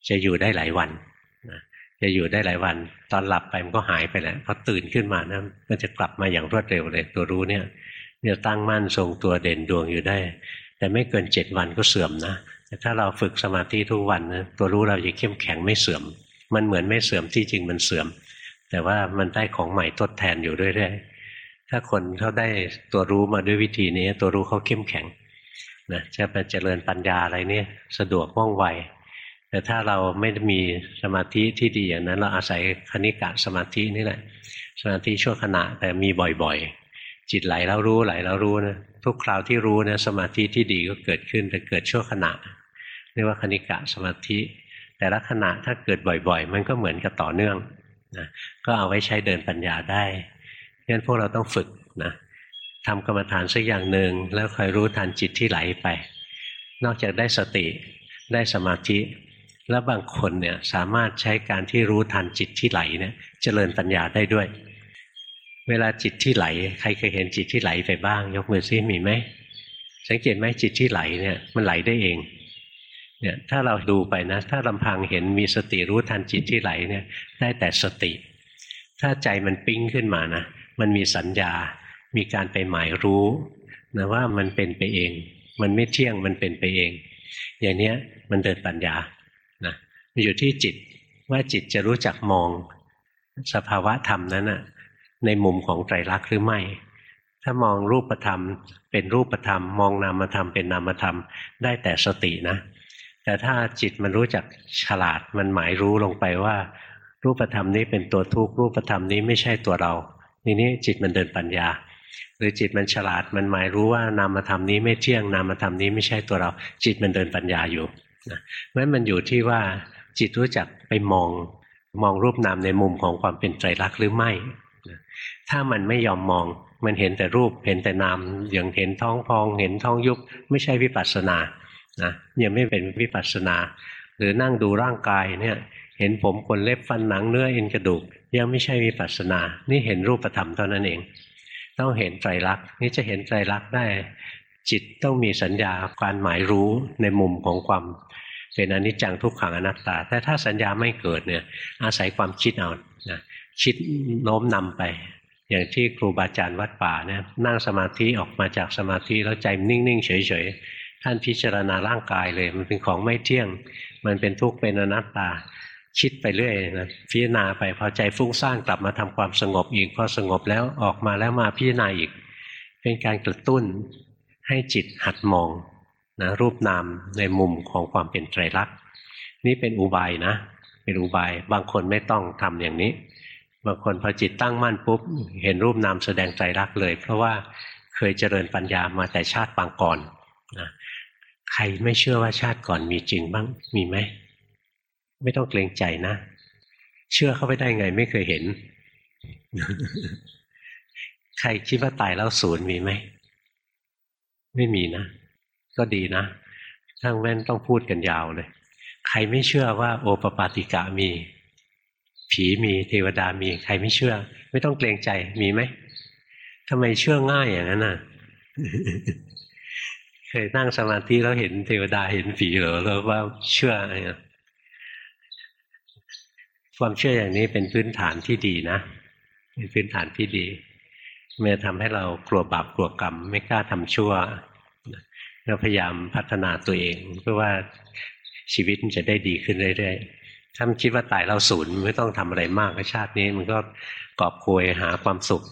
จะอยู่ได้หลายวันนะจะอยู่ได้หลายวัน ตอนหลับไปมันก็หายไปแหละพอตื่นขึ้นมานะมันจะกลับมาอย่างรวดเร็วเลย ตัวรู้เนี่ย เนี่ยตั้งมั่นทรงตัวเด่นดวงอยู่ได้ แต่ไม่เกินเจ็ดวันก็เสื่อมนะแต่ถ้าเราฝึกสมาธิทุกวันนะตัวรู้เราจะเข้มแข็งไม่เสื่อม มันเหมือนไม่เสื่อมที่จริงมันเสื่อม แต่ว่ามันได้ของใหม่ทดแทนอยู่เรื่อยๆถ้าคนเขาได้ตัวรู้มาด้วยวิธีนี้ ตัวรู้เขาเข้มแข็งนะจะไปเจริญปัญญาอะไรเนี่สะดวกว่องไวแต่ถ้าเราไม่มีสมาธิที่ดีอย่างนั้น เราอาศัยคณิกะสมาธินี่แหละสมาธิชั่วขณะแต่มีบ่อยๆ จิตไหลแล้วรู้ไหลแล้วรู้นะทุกคราวที่รู้นะสมาธิที่ดีก็เกิดขึ้นแต่เกิดชั่วขณะเรียกว่าคณิกะสมาธิ แต่ละขณะถ้าเกิดบ่อยๆ มันก็เหมือนกับต่อเนื่องนะก็เอาไว้ใช้เดินปัญญาได้งั้นพวกเราต้องฝึกนะทำกรรมฐานสักอย่างหนึ่งแล้วคอยรู้ทันจิตที่ไหลไป นอกจากได้สติได้สมาธิ แล้วบางคนเนี่ยสามารถใช้การที่รู้ทันจิตที่ไหลเนี่ยเจริญปัญญาได้ด้วย เวลาจิตที่ไหล ใครเคยเห็นจิตที่ไหลไปบ้าง ยกมือซิมีไหมสังเกตไหมจิตที่ไหลเนี่ยมันไหลได้เองเนี่ยถ้าเราดูไปนะ ถ้าลำพังเห็นมีสติรู้ทันจิตที่ไหลเนี่ยได้แต่สติ ถ้าใจมันปิ้งขึ้นมานะมันมีสัญญา มีการไปหมายรู้นะว่ามันเป็นไปเอง มันไม่เที่ยงมันเป็นไปเอง อย่างเนี้ยมันเดินปัญญานะมันอยู่ที่จิตว่าจิตจะรู้จักมองสภาวะธรรมนั้นนะ ในมุมของไตรลักษณ์หรือไม่ ถ้ามองรูปธรรมเป็นรูปธรรม มองนามธรรมเป็นนามธรรมได้แต่สตินะ แต่ถ้าจิตมันรู้จักฉลาดมันหมายรู้ลงไปว่า รูปธรรมนี้เป็นตัวทุกข์รูปธรรมนี้ไม่ใช่ตัวเราทีนี้จิตมันเดินปัญญา หรือจิตมันฉลาดมันหมายรู้ว่านามธรรมนี้ไม่เที่ยงนามธรรมนี้ไม่ใช่ตัวเรา จิตมันเดินปัญญาอยู่นะเพราะมันอยู่ที่ว่าจิตรู้จักไปมองมองรูปนามในมุมของความเป็นไตรลักษณ์หรือไม่ ถ้ามันไม่ยอมมอง มันเห็นแต่รูปเห็นแต่นามอย่างเห็นท้องพอง เห็นท้องยุบไม่ใช่วิปัสสนานะยังไม่เป็นวิปัสสนา หรือนั่งดูร่างกายเนี่ยเห็นผมขนเล็บฟันหนังเนื้อเอ็นกระดูกยังไม่ใช่วิปัสสนา นี่เห็นรูปธรรมเท่านั้นเอง ต้องเห็นไตรลักษณ์นี่จะเห็นไตรลักษณ์ได้ จิตต้องมีสัญญาการหมายรู้ในมุมของความเป็นอนิจจังทุกขังอนัตตา แต่ถ้าสัญญาไม่เกิดเนี่ยอาศัยความคิดเอานะคิดโน้มนำไป อย่างที่ครูบาอาจารย์วัดป่าเนี่ยนั่งสมาธิออกมาจากสมาธิแล้วใจนิ่งๆเฉยๆท่านพิจารณาร่างกายเลย มันเป็นของไม่เที่ยง มันเป็นทุกข์เป็นอนัตตา คิดไปเรื่อยนะพิจารณาไปพอใจฟุ้งซ่านกลับมาทำความสงบอีกพอสงบแล้วออกมาแล้วมาพิจารณาอีก เป็นการกระตุ้นให้จิตหัดมองนะรูปนามในมุมของความเป็นไตรลักษณ์นี่เป็นอุบายนะ เป็นอุบายบางคนไม่ต้องทำอย่างนี้ บางคนพอจิตตั้งมั่นปุ๊บ เห็นรูปนามแสดงไตรลักเลย เพราะว่าเคยเจริญปัญญามาแต่ชาติปางก่อนนะใครไม่เชื่อว่าชาติก่อนมีจริงบ้างมีไหมไม่ต้องเกรงใจนะ เชื่อเข้าไปได้ไงไม่เคยเห็น ใครคิดว่าตายแล้วศูนย์มีไหมไม่มีนะ ก็ดีนะทั้งแม่นต้องพูดกันยาวเลย ใครไม่เชื่อว่าโอปปาติกะมี ผีมีเทวดามีใครไม่เชื่อ ไม่ต้องเกรงใจมีไหมทำไมเชื่อง่ายอย่างนั้นน่ะ เคยนั่งสมาธิแล้วเห็นเทวดาเห็นผีเหรอแล้วว่าเชื่ออะไรความเชื่ออย่างนี้เป็นพื้นฐานที่ดีนะเป็นพื้นฐานที่ดีมันจะทำให้เรากลัวบาปกลัวกรรม ไม่กล้าทำชั่วเราพยายามพัฒนาตัวเอง เพื่อว่าชีวิตมันจะได้ดีขึ้นเรื่อยๆ ถ้ามันคิดว่าตายเราศูนย์ไม่ต้องทำอะไรมากชาตินี้ มันก็กอบโกยหาความสุข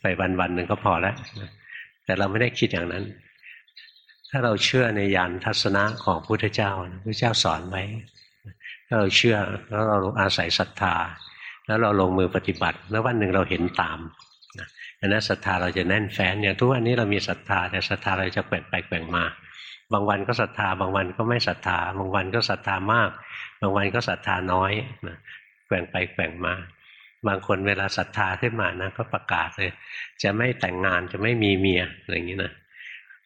ไปวันๆหนึ่งก็พอแล้วแต่เราไม่ได้คิดอย่างนั้น ถ้าเราเชื่อในยานทัศนะของพุทธเจ้าพระเจ้าสอนไว้ถ้าเราเชื่อแล้วเราอาศัยศรัทธา แล้วเราลงมือปฏิบัติ แล้ววันหนึ่งเราเห็นตามอันนั้นศรัทธาเราจะแน่นแฟ้นอย่างทุกวันนี้เรามีศรัทธา แต่ศรัทธาเราจะแกว่งไปแกว่งมา บางวันก็ศรัทธา บางวันก็ไม่ศรัทธา บางวันก็ศรัทธามาก บางวันก็ศรัทธาน้อยนะแกว่งไปแกว่งมา บางคนเวลาศรัทธาขึ้นมานะก็ประกาศเลย จะไม่แต่งงานจะไม่มีเมียอะไรอย่างนี้นะ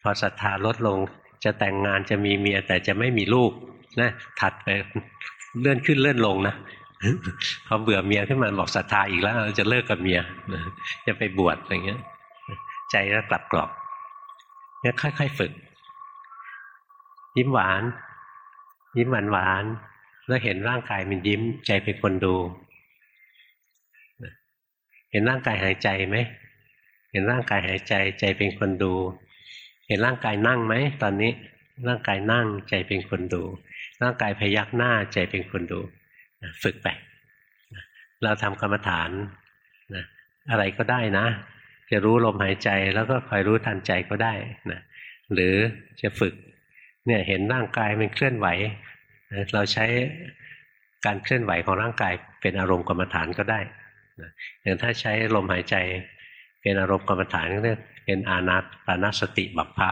พอศรัทธาลดลงจะแต่งงานจะมีเมียแต่จะไม่มีลูกนะถัดไปเลื่อนขึ้นเลื่อนลงนะพอเบื่อเมียขึ้นมาบอกศรัทธาอีกแล้วจะเลิกกับเมียจะไปบวชอะไรเงี้ย ใจก็กลับกรอบเนี่ยค่อยๆฝึก ยิ้มหวาน ยิ้มหวานหวาน แล้วเห็นร่างกายมันยิ้มใจเป็นคนดู เห็นร่างกายหายใจไหม เห็นร่างกายหายใจใจเป็นคนดู เห็นร่างกายนั่งไหมตอนนี้ร่างกายนั่งใจเป็นคนดู ร่างกายพยักหน้าใจเป็นคนดู ฝึกไปเราทำกรรมฐานนะอะไรก็ได้นะ จะรู้ลมหายใจแล้วก็คอยรู้ทันใจก็ได้นะหรือจะฝึกเนี่ยเห็นร่างกายมันเคลื่อนไหว เราใช้การเคลื่อนไหวของร่างกายเป็นอารมณ์กรรมฐานก็ได้อย่างถ้าใช้ลมหายใจเป็นอารมณ์กรรมฐานก็เรียกเป็นอานาปานาสติบัพพะ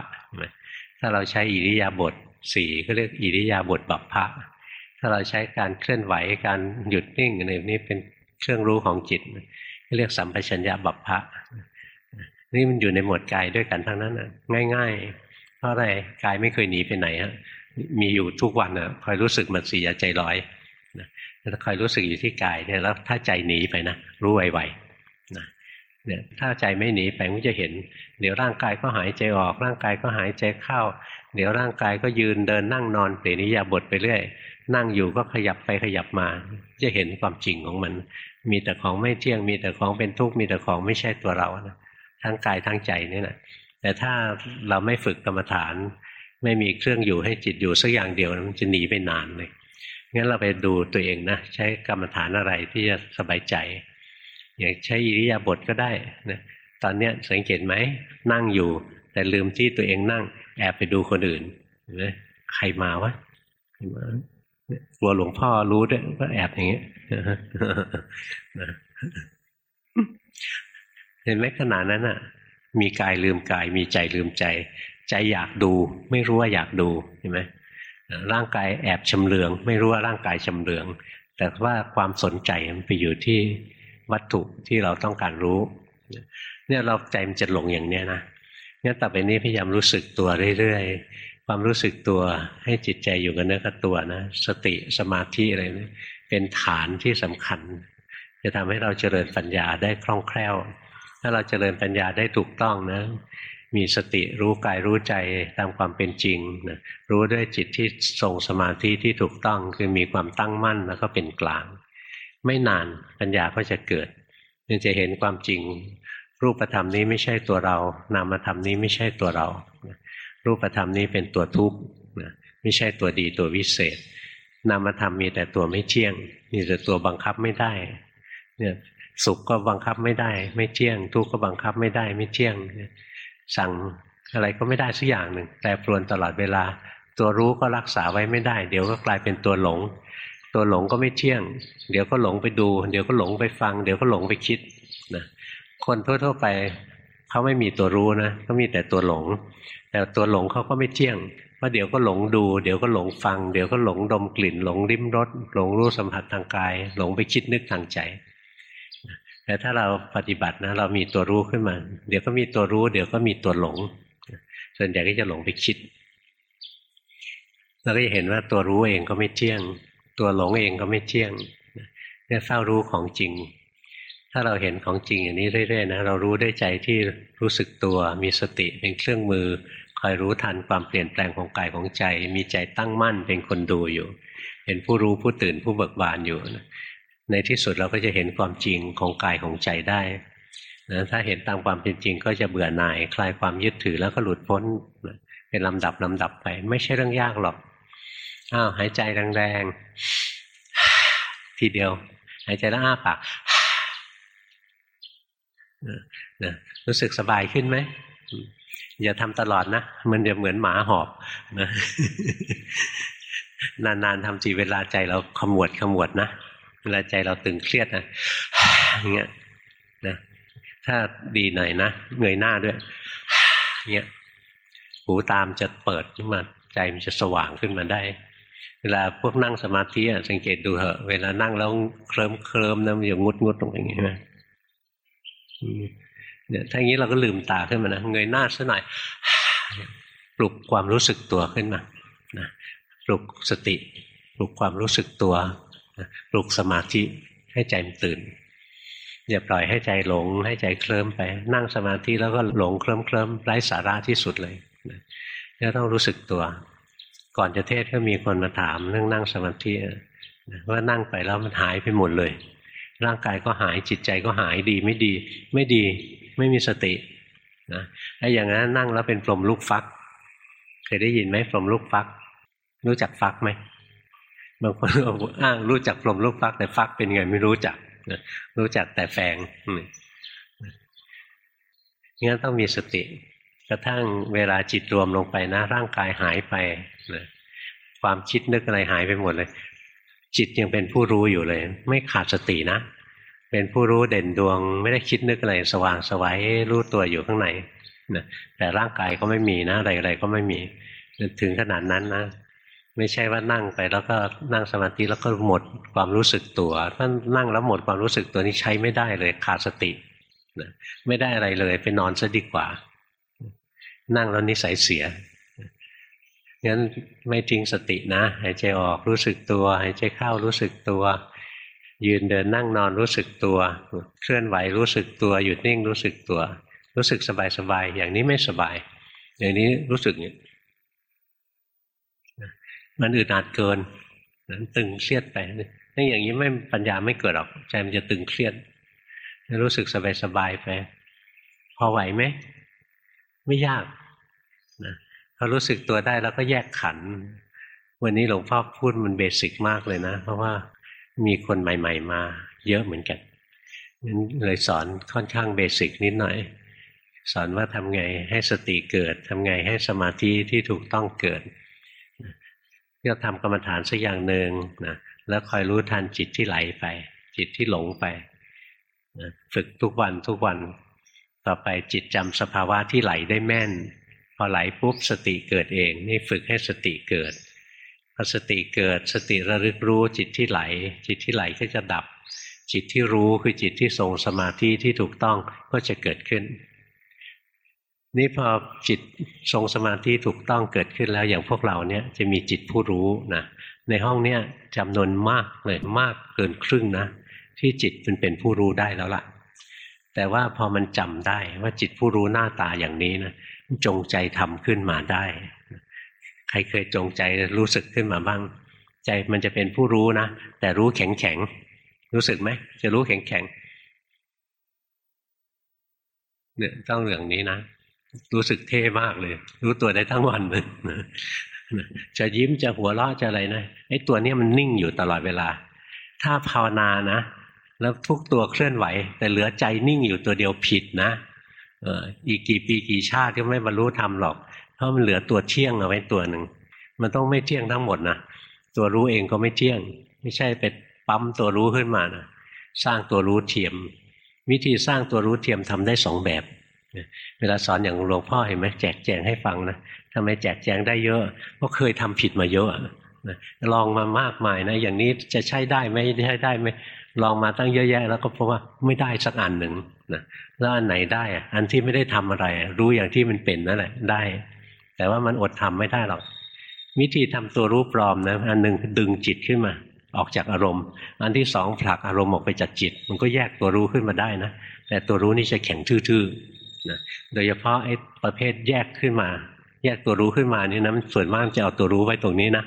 ถ้าเราใช้อิริยาบถสี่ก็เรียกอิริยาบถบัพพะถ้าเราใช้การเคลื่อนไหวการหยุดนิ่งอะไรนี้เป็นเครื่องรู้ของจิตเรียกสัมปชัญญะบัพพะนี่มันอยู่ในหมวดกายด้วยกันทั้งนั้นง่าย ๆ เพราะอะไรกายไม่เคยหนีไปไหนฮะ มีอยู่ทุกวันนะคอยรู้สึกมันสียใจร้อยนะแล้วคอยรู้สึกอยู่ที่กายเนี่ยแล้วถ้าใจหนีไปนะรู้ไวๆนะเนี่ยถ้าใจไม่หนีไปมันจะเห็น เดี๋ยวร่างกายก็หายใจออก ร่างกายก็หายใจเข้า เดี๋ยวร่างกายก็ยืนเดินนั่งนอนเปลี่ยนนิยาบทไปเรื่อยนั่งอยู่ก็ขยับไปขยับมา จะเห็นความจริงของมัน มีแต่ของไม่เที่ยงมีแต่ของเป็นทุกข์มีแต่ของไม่ใช่ตัวเรานะทั้งกายทั้งใจนี่แหละแต่ถ้าเราไม่ฝึกกรรมฐาน ไม่มีเครื่องอยู่ให้จิตอยู่สักอย่างเดียวมันจะหนีไปนานเลยงั้นเราไปดูตัวเองนะใช้กรรมฐานอะไรที่จะสบายใจ อย่างใช้อิริยาบถก็ได้นะตอนเนี้ยสังเกตไหมนั่งอยู่ แต่ลืมที่ตัวเองนั่ง แอบไปดูคนอื่นเห็นไหมใครมาวะมากลัวหลวงพ่อรู้ด้วยก็แอบอย่างเงี้ยเห็นไหมขนาดนั้นอะ มีกายลืมกายมีใจลืมใจ ใจอยากดูไม่รู้ว่าอยากดูเห็นไหมร่างกายแอบชำเลือง ไม่รู้ว่าร่างกายชำเลือง แต่ว่าความสนใจมันไปอยู่ที่วัตถุที่เราต้องการรู้ เนี่ยเราใจมันจะหลงอย่างเนี้ยนะเนี่ยต่อไปนี้พยายามรู้สึกตัวเรื่อยๆ ความรู้สึกตัวให้จิตใจอยู่กับเนื้อกับตัวนะสติสมาธิอะไรนี่เป็นฐานที่สำคัญ จะทำให้เราเจริญปัญญาได้คล่องแคล่ว ถ้าเราเจริญปัญญาได้ถูกต้องนะ มีสติรู้กายรู้ใจตามความเป็นจริงนะรู้ด้วยจิตที่ทรงสมาธิที่ถูกต้องคือมีความตั้งมั่นแล้วก็เป็นกลาง ไม่นานปัญญาก็จะเกิดจึงจะเห็นความจริง รูปธรรมนี้ไม่ใช่ตัวเรา นามธรรมนี้ไม่ใช่ตัวเรา รูปธรรมนี้เป็นตัวทุกข์ไม่ใช่ตัวดีตัววิเศษ นามธรรมมีแต่ตัวไม่เที่ยง มีแต่ตัวบังคับไม่ได้เนี่ยสุขก็บังคับไม่ได้ ไม่เที่ยง ทุกข์ก็บังคับไม่ได้ไม่เที่ยง สั่งอะไรก็ไม่ได้สักอย่างหนึ่งแต่ปรวนตลอดเวลา ตัวรู้ก็รักษาไว้ไม่ได้ เดี๋ยวก็กลายเป็นตัวหลง ตัวหลงก็ไม่เที่ยง เดี๋ยวก็หลงไปดู เดี๋ยวก็หลงไปฟัง เดี๋ยวก็หลงไปคิดนะคนทั่วๆไปเขาไม่มีตัวรู้นะเขามีแต่ตัวหลง แต่ตัวหลงเขาก็ไม่เที่ยงเพราะเดี๋ยวก็หลงดู เดี๋ยวก็หลงฟัง เดี๋ยวก็หลงดมกลิ่น หลงริมรสหลงรู้สัมผัสทางกาย หลงไปคิดนึกทางใจ แต่ถ้าเราปฏิบัตินะ เรามีตัวรู้ขึ้นมา เดี๋ยวก็มีตัวรู้ เดี๋ยวก็มีตัวหลง ส่วนใหญ่ก็จะหลงไปคิดเราก็จะเห็นว่าตัวรู้เองก็ไม่เที่ยง ตัวหลงเองก็ไม่เที่ยงเนี่ยเฝ้ารู้ของจริง ถ้าเราเห็นของจริงอย่างนี้เรื่อยๆนะเรารู้ได้ใจที่รู้สึกตัวมีสติเป็นเครื่องมือคอยรู้ทันความเปลี่ยนแปลงของกายของใจ มีใจตั้งมั่นเป็นคนดูอยู่ เป็นผู้รู้ผู้ตื่นผู้เบิกบานอยู่ ในที่สุดเราก็จะเห็นความจริงของกายของใจได้นะถ้าเห็นตามความเป็นจริงก็จะเบื่อหน่าย คลายความยึดถือแล้วก็หลุดพ้นเป็นลำดับลำดับไป ไม่ใช่เรื่องยากหรอกอ้าวหายใจแรงๆทีเดียว หายใจแล้วอ้าปากนะรู้สึกสบายขึ้นไหมอย่าทำตลอดนะ มันจะเหมือนหมาหอบนะนานๆทำจีเวลาใจเราขมวดขมวดนะ วลาใจเราตึงเครียดนะเงี้ยนะถ้าดีหน่อยนะเงยหน้าด้วยเงี้ยหูตามจะเปิดขึ้นมาใจมันจะสว่างขึ้นมาได้ เวลาพวกนั่งสมาธิสังเกตดูเถอะ เวลานั่งแล้วเคลิ้มเคลิ้มนะมันจะงุดงุดตรงอย่างนี้ไหมเนี่ยถ้าอย่างนี้เราก็ลืมตาขึ้นมานะเงยหน้าซะหน่อยปลุกความรู้สึกตัวขึ้นมานะปลุกสติปลุกความรู้สึกตัว ปลุกสมาธิให้ใจมันตื่นอย่าปล่อยให้ใจหลงให้ใจเคลิ้มไป นั่งสมาธิแล้วก็หลงเคลิ้มเคลิ้มไร้สาระที่สุดเลยเนี่ยต้องรู้สึกตัว ก่อนจะเทศก็มีคนมาถามเรื่องนั่งสมาธิว่านั่งไปแล้วมันหายไปหมดเลย ร่างกายก็หายจิตใจก็หายดีไม่ดี ไม่ดีไม่มีสตินะไอ้อย่างนั้นนั่งแล้วเป็นพรมลูกฟัก เคยได้ยินไหมพรมลูกฟัก รู้จักฟักไหม บางคนอ้างรู้จักพรมลูกฟักแต่ฟักเป็นไงไม่รู้จักรู้จักแต่แฝงงั้นต้องมีสติ กระทั่งเวลาจิตรวมลงไปนะ ร่างกายหายไปนะความคิดนึกอะไรหายไปหมดเลย จิตยังเป็นผู้รู้อยู่เลย ไม่ขาดสตินะ เป็นผู้รู้เด่นดวง ไม่ได้คิดนึกอะไรสว่างสวัยรู้ตัวอยู่ข้างในนะแต่ร่างกายก็ไม่มีนะอะไรๆก็ไม่มี ถึงขนาดนั้นนะ ไม่ใช่ว่านั่งไปแล้วก็นั่งสมาธิแล้วก็หมดความรู้สึกตัวถ้านั่งแล้วหมดความรู้สึกตัวนี้ใช้ไม่ได้เลยขาดสตินะไม่ได้อะไรเลยไปนอนซะดีกว่า นั่งแล้วนิสัยเสียงั้นไม่ทิ้งสตินะหายใจออกรู้สึกตัวหายใจเข้ารู้สึกตัว ยืนเดินนั่งนอนรู้สึกตัว เคลื่อนไหวรู้สึกตัว หยุดนิ่งรู้สึกตัว รู้สึกสบายๆอย่างนี้ไม่สบาย อย่างนี้รู้สึกเนี่ย มันอึดอัดเกินนั้นตึงเครียดไปนี่อย่างนี้ไม่ปัญญาไม่เกิดหรอกใจมันจะตึงเครียดรู้สึกสบายๆไป พอไหวไหมไม่ยากนะพอรู้สึกตัวได้แล้วก็แยกขัน วันนี้หลวงพ่อพูดมันเบสิกมากเลยนะ เพราะว่ามีคนใหม่ ๆ มา เยอะเหมือนกันนั้นเลยสอนค่อนข้างเบสิกนิดหน่อย สอนว่าทำไงให้สติเกิดทำไงให้สมาธิที่ถูกต้องเกิด ก็ทำกรรมฐานสักอย่างหนึ่งนะแล้วคอยรู้ทันจิตที่ไหลไป จิตที่หลงไปนะฝึกทุกวันทุกวัน ต่อไปจิตจำสภาวะที่ไหลได้แม่น พอไหลปุ๊บสติเกิดเอง นี่ฝึกให้สติเกิดพอสติเกิดสติระลึกรู้จิตที่ไหล จิตที่ไหลก็จะดับ จิตที่รู้คือจิตที่ทรงสมาธิที่ถูกต้องก็จะเกิดขึ้น นี่พอจิตทรงสมาธิถูกต้องเกิดขึ้นแล้วอย่างพวกเราเนี่ยจะมีจิตผู้รู้นะในห้องเนี้ยจำนวนมากเลยมากเกินครึ่งนะ ที่จิตมันเป็นผู้รู้ได้แล้วล่ะ แต่ว่าพอมันจำได้ว่าจิตผู้รู้หน้าตาอย่างนี้นะจงใจทำขึ้นมาได้ ใครเคยจงใจรู้สึกขึ้นมาบ้าง ใจมันจะเป็นผู้รู้นะ แต่รู้แข็งแข็งรู้สึกไหมจะรู้แข็งแข็งเนี่ยต้องเรื่องนี้นะ รู้สึกเท่มากเลย รู้ตัวได้ทั้งวันเลยจะยิ้มจะหัวเราะจะอะไรนะไอ้ตัวนี้มันนิ่งอยู่ตลอดเวลา ถ้าภาวนานะ แล้วทุกตัวเคลื่อนไหว แต่เหลือใจนิ่งอยู่ตัวเดียวผิดนะเอออีกกี่ปีกี่ชาติก็ไม่บรรลุธรรมหรอก เพราะมันเหลือตัวเที่ยงเอาไว้ตัวหนึ่ง มันต้องไม่เที่ยงทั้งหมดนะตัวรู้เองก็ไม่เที่ยง ไม่ใช่ไปปั๊มตัวรู้ขึ้นมานะสร้างตัวรู้เทียม วิธีสร้างตัวรู้เทียมทำได้สองแบบ เวลาสอนอย่างหลวงพ่อเห็นไหมแจกแจงให้ฟังนะทำไมแจกแจงได้เยอะเพราะเคยทำผิดมาเยอะนะลองมามากมายนะ อย่างนี้จะใช้ได้ไหมใช้ได้ไหมลองมาตั้งเยอะแยะ แล้วก็พบว่าไม่ได้สักอันหนึ่งนะแล้วอันไหนได้อันที่ไม่ได้ทำอะไร รู้อย่างที่มันเป็นนั่นแหละได้ แต่ว่ามันอดทำไม่ได้หรอกวิธีทำตัวรู้ปลอมนะอันหนึ่งดึงจิตขึ้นมา ออกจากอารมณ์ อันที่สองผลักอารมณ์ออกไปจากจิต มันก็แยกตัวรู้ขึ้นมาได้นะแต่ตัวรู้นี่จะแข็งทื่อ นะโดยเฉพาะไอ้ประเภทแยกขึ้นมา แยกตัวรู้ขึ้นมานี่นะมันส่วนมากจะเอาตัวรู้ไว้ตรงนี้นะ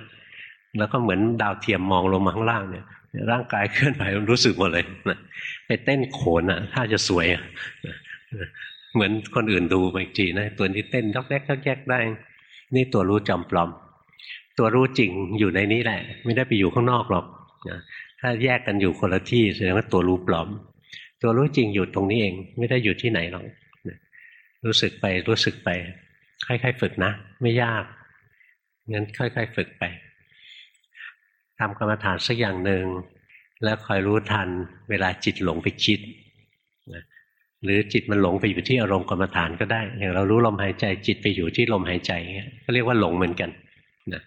แล้วก็เหมือนดาวเทียมมองลงมาข้างล่างเนี่ย ร่างกายเคลื่อนไหวรู้สึกหมดเลยนะไปเต้นโขนอะ ถ้าจะสวยอะเหมือนคนอื่นดูบางทีนะตัวที่เต้นยกแยกยกแยกได้ นี่ตัวรู้จำปลอม ตัวรู้จริงอยู่ในนี้แหละ ไม่ได้ไปอยู่ข้างนอกหรอกนะถ้าแยกกันอยู่คนละที่แสดงว่าตัวรู้ปลอม ตัวรู้จริงอยู่ตรงนี้เอง ไม่ได้อยู่ที่ไหนหรอก รู้สึกไปรู้สึกไป ค่อยๆฝึกนะ ไม่ยากงั้นค่อย ๆ ฝึกไปทำกรรมฐานสักอย่างหนึ่งแล้วคอยรู้ทันเวลาจิตหลงไปคิดหรือจิตมันหลงไปอยู่ที่อารมณ์กรรมฐานก็ได้ อย่างเรารู้ลมหายใจจิตไปอยู่ที่ลมหายใจเงี้ยก็เรียกว่าหลงเหมือนกันนะ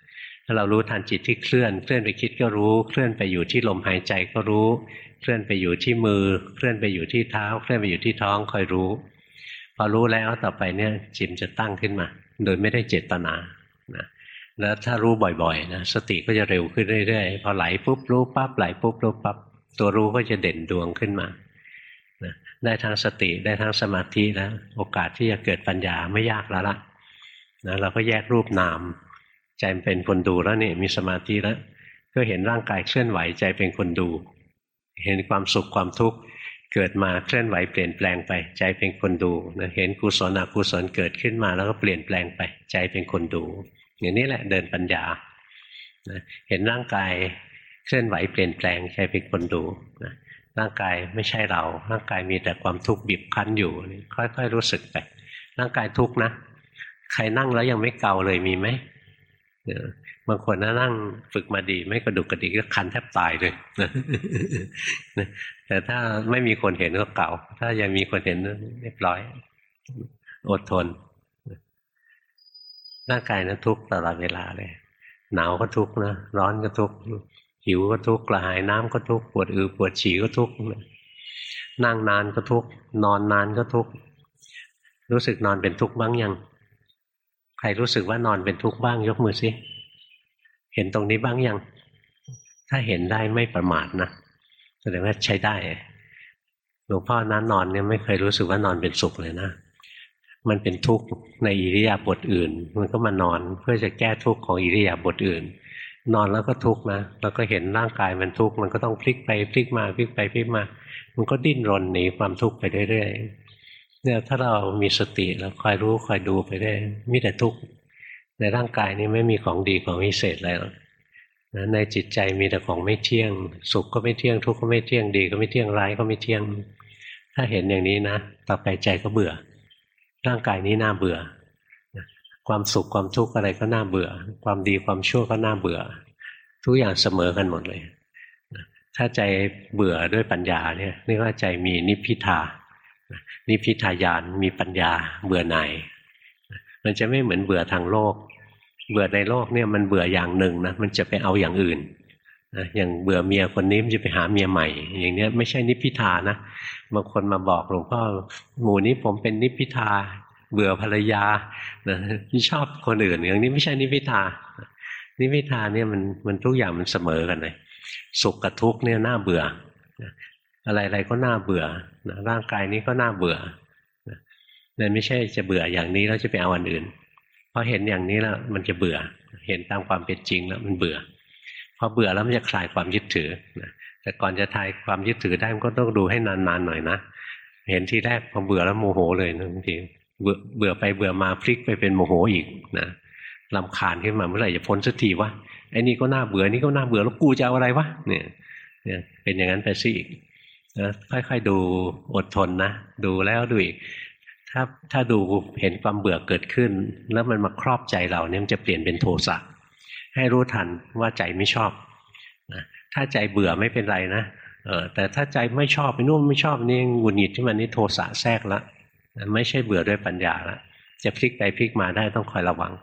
ถ้าเรารู้ทันจิตที่เคลื่อน เคลื่อนไปคิดก็รู้ เคลื่อนไปอยู่ที่ลมหายใจก็รู้ เคลื่อนไปอยู่ที่มือ เคลื่อนไปอยู่ที่เท้า เคลื่อนไปอยู่ที่ท้องคอยรู้ พอรู้แล้วต่อไปเนี่ยจิตจะตั้งขึ้นมา โดยไม่ได้เจตนานะแล้วถ้ารู้บ่อยๆนะสติก็จะเร็วขึ้นเรื่อยๆพอไหลปุ๊บรู้ปั๊บไหลปุ๊บรู้ปั๊บตัวรู้ก็จะเด่นดวงขึ้นมานะได้ทั้งสติได้ทั้งสมาธิแล้วโอกาสที่จะเกิดปัญญาไม่ยากแล้วละนะเราก็แยกรูปนาม ใจเป็นคนดูแล้วนี่มีสมาธิแล้วก็เห็นร่างกายเคลื่อนไหวใจเป็นคนดู เห็นความสุขความทุกข์ เกิดมาเคลื่อนไหวเปลี่ยนแปลงไป ใจเป็นคนดูนะเห็นกุศลอกุศลเกิดขึ้นมาแล้วก็เปลี่ยนแปลงไป ใจเป็นคนดู อย่างนี้แหละเดินปัญญานะเห็นร่างกายเคลื่อนไหวเปลี่ยนแปลงใจเป็นคนดูนะร่างกายไม่ใช่เรา ร่างกายมีแต่ความทุกข์บีบคั้นอยู่ ค่อย ๆ รู้สึกไป ร่างกายทุกข์นะ ใครนั่งแล้วยังไม่เกาเลยมีไหมบางคนนั่งฝึกมาดี ไม่กระดุกกระดิกก็คันแทบตายเลย แต่ถ้าไม่มีคนเห็นก็เก่า ถ้ายังมีคนเห็นเรียบร้อย อดทนร่างกายนั้นทุกตลอดเวลาเลย หนาวก็ทุกนะ ร้อนก็ทุกหิวก็ทุกกระหายน้ำก็ทุกปวดอือปวดฉี่ก็ทุกนั่งนานก็ทุกนอนนานก็ทุกรู้สึกนอนเป็นทุกข์บ้างยัง ใครรู้สึกว่านอนเป็นทุกข์บ้างยกมือสิเห็นตรงนี้บ้างยัง ถ้าเห็นได้ไม่ประมาทนะ แสดงว่าใช้ได้หลวงพ่อนั้นนอนเนี่ยไม่เคยรู้สึกว่านอนเป็นสุขเลยนะมันเป็นทุกข์ในอิริยาบถอื่น มันก็มานอนเพื่อจะแก้ทุกข์ของอิริยาบถอื่น นอนแล้วก็ทุกข์นะแล้วก็เห็นร่างกายมันทุกข์มันก็ต้องพลิกไปพลิกมาพลิกไปพลิกมา มันก็ดิ้นรนหนีความทุกข์ไปเรื่อยๆเนี่ยถ้าเรามีสติแล้วคอยรู้คอยดูไปได้มีแต่ทุกข์ในร่างกายนี้ไม่มีของดีของพิเศษอะไรหรอก นะในจิตใจมีแต่ของไม่เที่ยง สุขก็ไม่เที่ยง ทุกข์ก็ไม่เที่ยงดีก็ไม่เที่ยงร้ายก็ไม่เที่ยง ถ้าเห็นอย่างนี้นะต่อไปใจก็เบื่อ ร่างกายนี้น่าเบื่อ ความสุขความทุกข์อะไรก็น่าเบื่อ ความดีความชั่วก็น่าเบื่อ ทุกอย่างเสมอกันหมดเลย ถ้าใจเบื่อด้วยปัญญาเนี่ยเรียกว่าใจมีนิพพิทานิพพิทายานมีปัญญาเบื่อหน่ายมันจะไม่เหมือนเบื่อทางโลก เบื่อในโลกเนี่ยมันเบื่ออย่างหนึ่งนะมันจะไปเอาอย่างอื่นนะอย่างเบื่อเมียคนนี้มันจะไปหาเมียใหม่ อย่างเนี้ยไม่ใช่นิพพิทานะบางคนมาบอกหลวงพ่อหมู่นี้ผมเป็นนิพพิทา เบื่อภรรยานะที่ชอบคนอื่นอย่างนี้ไม่ใช่นิพพิทา นิพพิทาเนี่ยมันมันทุกอย่างมันเสมอกันเลยสุขกับทุกข์เนี่ยน่าเบื่ออะไรๆก็น่าเบื่อนะร่างกายนี้ก็น่าเบื่อนั่นไม่ใช่จะเบื่ออย่างนี้แล้วจะไปเอาอันอื่น พอเห็นอย่างนี้แล้วมันจะเบื่อ เห็นตามความเป็นจริงแล้วมันเบื่อ พอเบื่อแล้วมันจะคลายความยึดถือนะแต่ก่อนจะทายความยึดถือได้มันก็ต้องดูให้นานๆหน่อยนะเห็นทีแรกพอเบื่อแล้วโมโหเลยนะบางทีเบื่อเบื่อไปเบื่อมาพลิกไปเป็นโมโหอีกนะลำคาญขึ้นมาเมื่อไหร่จะพ้นสักทีวะไอ้นี่ก็น่าเบื่อนี่ก็น่าเบื่อแล้วกูจะเอาอะไรวะเนี่ยเนี่ยเป็นอย่างนั้นไปซิอีกนะค่อยๆดูอดทนนะ ดูแล้วดูอีก ถ้าถ้าดูเห็นความเบื่อเกิดขึ้น แล้วมันมาครอบใจเราเนี่ยมันจะเปลี่ยนเป็นโทสะให้รู้ทันว่าใจไม่ชอบนะถ้าใจเบื่อไม่เป็นไรนะเออแต่ถ้าใจไม่ชอบไปนู่นไม่ชอบนี่งุนหงิดที่มันนี่โทสะแทรกละไม่ใช่เบื่อด้วยปัญญาละจะพลิกไปพลิกมาได้ต้องคอยระวัง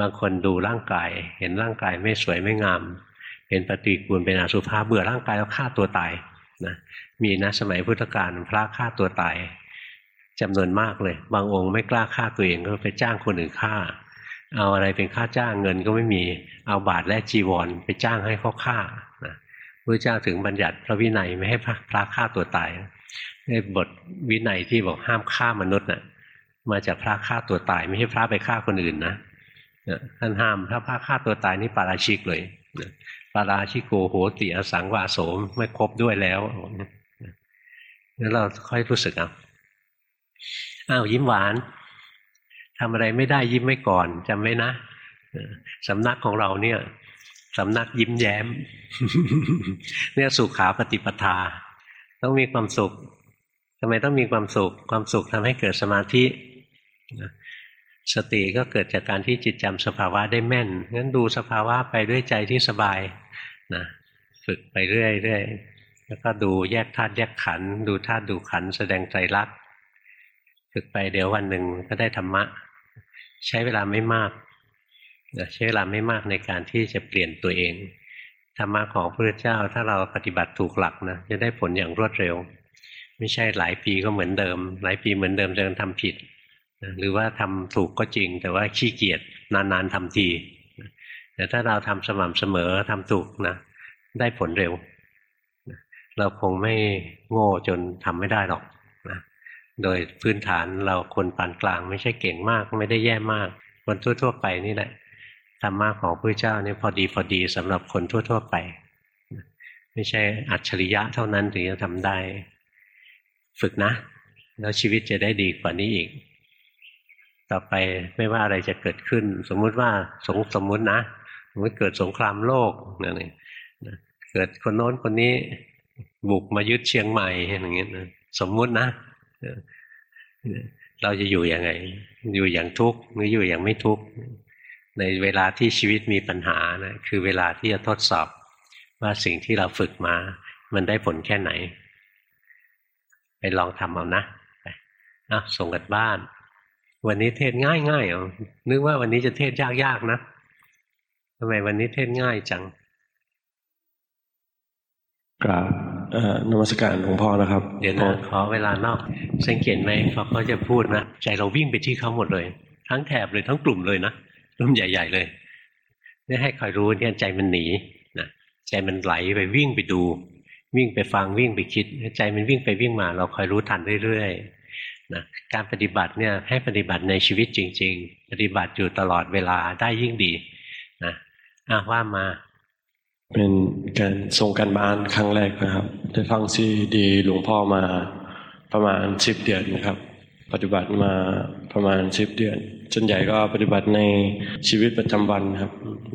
บางคนดูร่างกาย เห็นร่างกายไม่สวยไม่งามเห็นปฏิกูลเป็นอสุภาเบื่อร่างกายแล้วฆ่าตัวตายนะมีนะสมัยพุทธกาลพระฆ่าตัวตาย จำนวนมากเลย บางองค์ไม่กล้าฆ่าตัวเองก็ไปจ้างคนอื่นฆ่า เอาอะไรเป็นค่าจ้างเงินก็ไม่มีเอาบาทและจีวรไปจ้างให้เขาฆ่านะพระเจ้าถึงบัญญัติพระวินัยไม่ให้พระฆ่าตัวตายในบทวินัยที่บอกห้ามฆ่ามนุษย์นะ่ะมาจากพระฆ่าตัวตาย ไม่ใช่พระไปฆ่าคนอื่นนะท่านห้ามถ้าพระฆ่าตัวตายนี่ปาราชิกเลยปาราชิโกโหติอสังวาโสมไม่ครบด้วยแล้วแล้วเราค่อยรู้สึกเอา อ้าวยิ้มหวานทำอะไรไม่ได้ยิ้มไว้ก่อนจำไว้นะสำนักของเราเนี่ยสำนักยิ้มแย้ม เนี่ยสุขาปฏิปทา ต้องมีความสุขทำไมต้องมีความสุข ความสุขทำให้เกิดสมาธิสติก็เกิดจากการที่จิตจำสภาวะได้แม่นงั้นดูสภาวะไปด้วยใจที่สบายนะฝึกไปเรื่อยๆแล้วก็ดูแยกธาตุแยกขันธ์ดูธาตุดูขันธ์แสดงใจรัก ฝึกไปเดี๋ยววันหนึ่งก็ได้ธรรมะ ใช้เวลาไม่มากใช้เวลาไม่มากในการที่จะเปลี่ยนตัวเองธรรมะของพระเจ้าถ้าเราปฏิบัติถูกหลักนะจะได้ผลอย่างรวดเร็ว ไม่ใช่หลายปีก็เหมือนเดิม หลายปีเหมือนเดิมจะทำผิดหรือว่าทำถูกก็จริง แต่ว่าขี้เกียจนานๆทำทีแต่ถ้าเราทำสม่ำเสมอทำถูกนะได้ผลเร็ว เราคงไม่โง่จนทำไม่ได้หรอก โดยพื้นฐานเราคนปานกลางไม่ใช่เก่งมากไม่ได้แย่มาก คนทั่ว ๆ ไปนี่แหละธรรมะของพระเจ้านี่พอดีพอดีสำหรับคนทั่ว ๆ ไป ไม่ใช่อัจฉริยะเท่านั้นถึงจะทำได้ ฝึกนะ แล้วชีวิตจะได้ดีกว่านี้อีก ต่อไปไม่ว่าอะไรจะเกิดขึ้น สมมุติว่าสงสมมุตินะสมมติเกิดสงครามโลกนั่นเองเกิดคนโน้นคนนี้บุกมายึดเชียงใหม่อย่างเงี้ยสมมุตินะ เราจะอยู่ยังไง อยู่อย่างทุกข์หรืออยู่อย่างไม่ทุกข์ในเวลาที่ชีวิตมีปัญหานะคือเวลาที่จะทดสอบว่าสิ่งที่เราฝึกมา มันได้ผลแค่ไหน ไปลองทำเอานะนะส่งกันบ้าน วันนี้เทศง่ายง่ายเอานึกว่าวันนี้จะเทศยากยากนะทำไมวันนี้เทศง่ายจังกราบ นมัสการหลวงพ่อนะครับ เดี๋ยวนะขอเวลานอกสังเกตไหมพอเขาจะพูดนะใจเราวิ่งไปที่เขาหมดเลย ทั้งแถบเลยทั้งกลุ่มเลยนะกลุ่มใหญ่ ๆ เลยนี่ให้คอยรู้เนี่ยใจมันหนีนะใจมันไหลไปวิ่งไปดู วิ่งไปฟังวิ่งไปคิด ใจมันวิ่งไปวิ่งมา เราคอยรู้ทันเรื่อยๆนะการปฏิบัติเนี่ยให้ปฏิบัติในชีวิตจริง ๆ ปฏิบัติอยู่ตลอดเวลาได้ยิ่งดีนะอะว่ามา เป็นการส่งการบ้านครั้งแรกนะครับ ได้ฟังซีดีหลวงพ่อมาประมาณสิบเดือนนะครับ ปฏิบัติมาประมาณสิบเดือนส่วนใหญ่ก็ปฏิบัติในชีวิตประจำวันครับ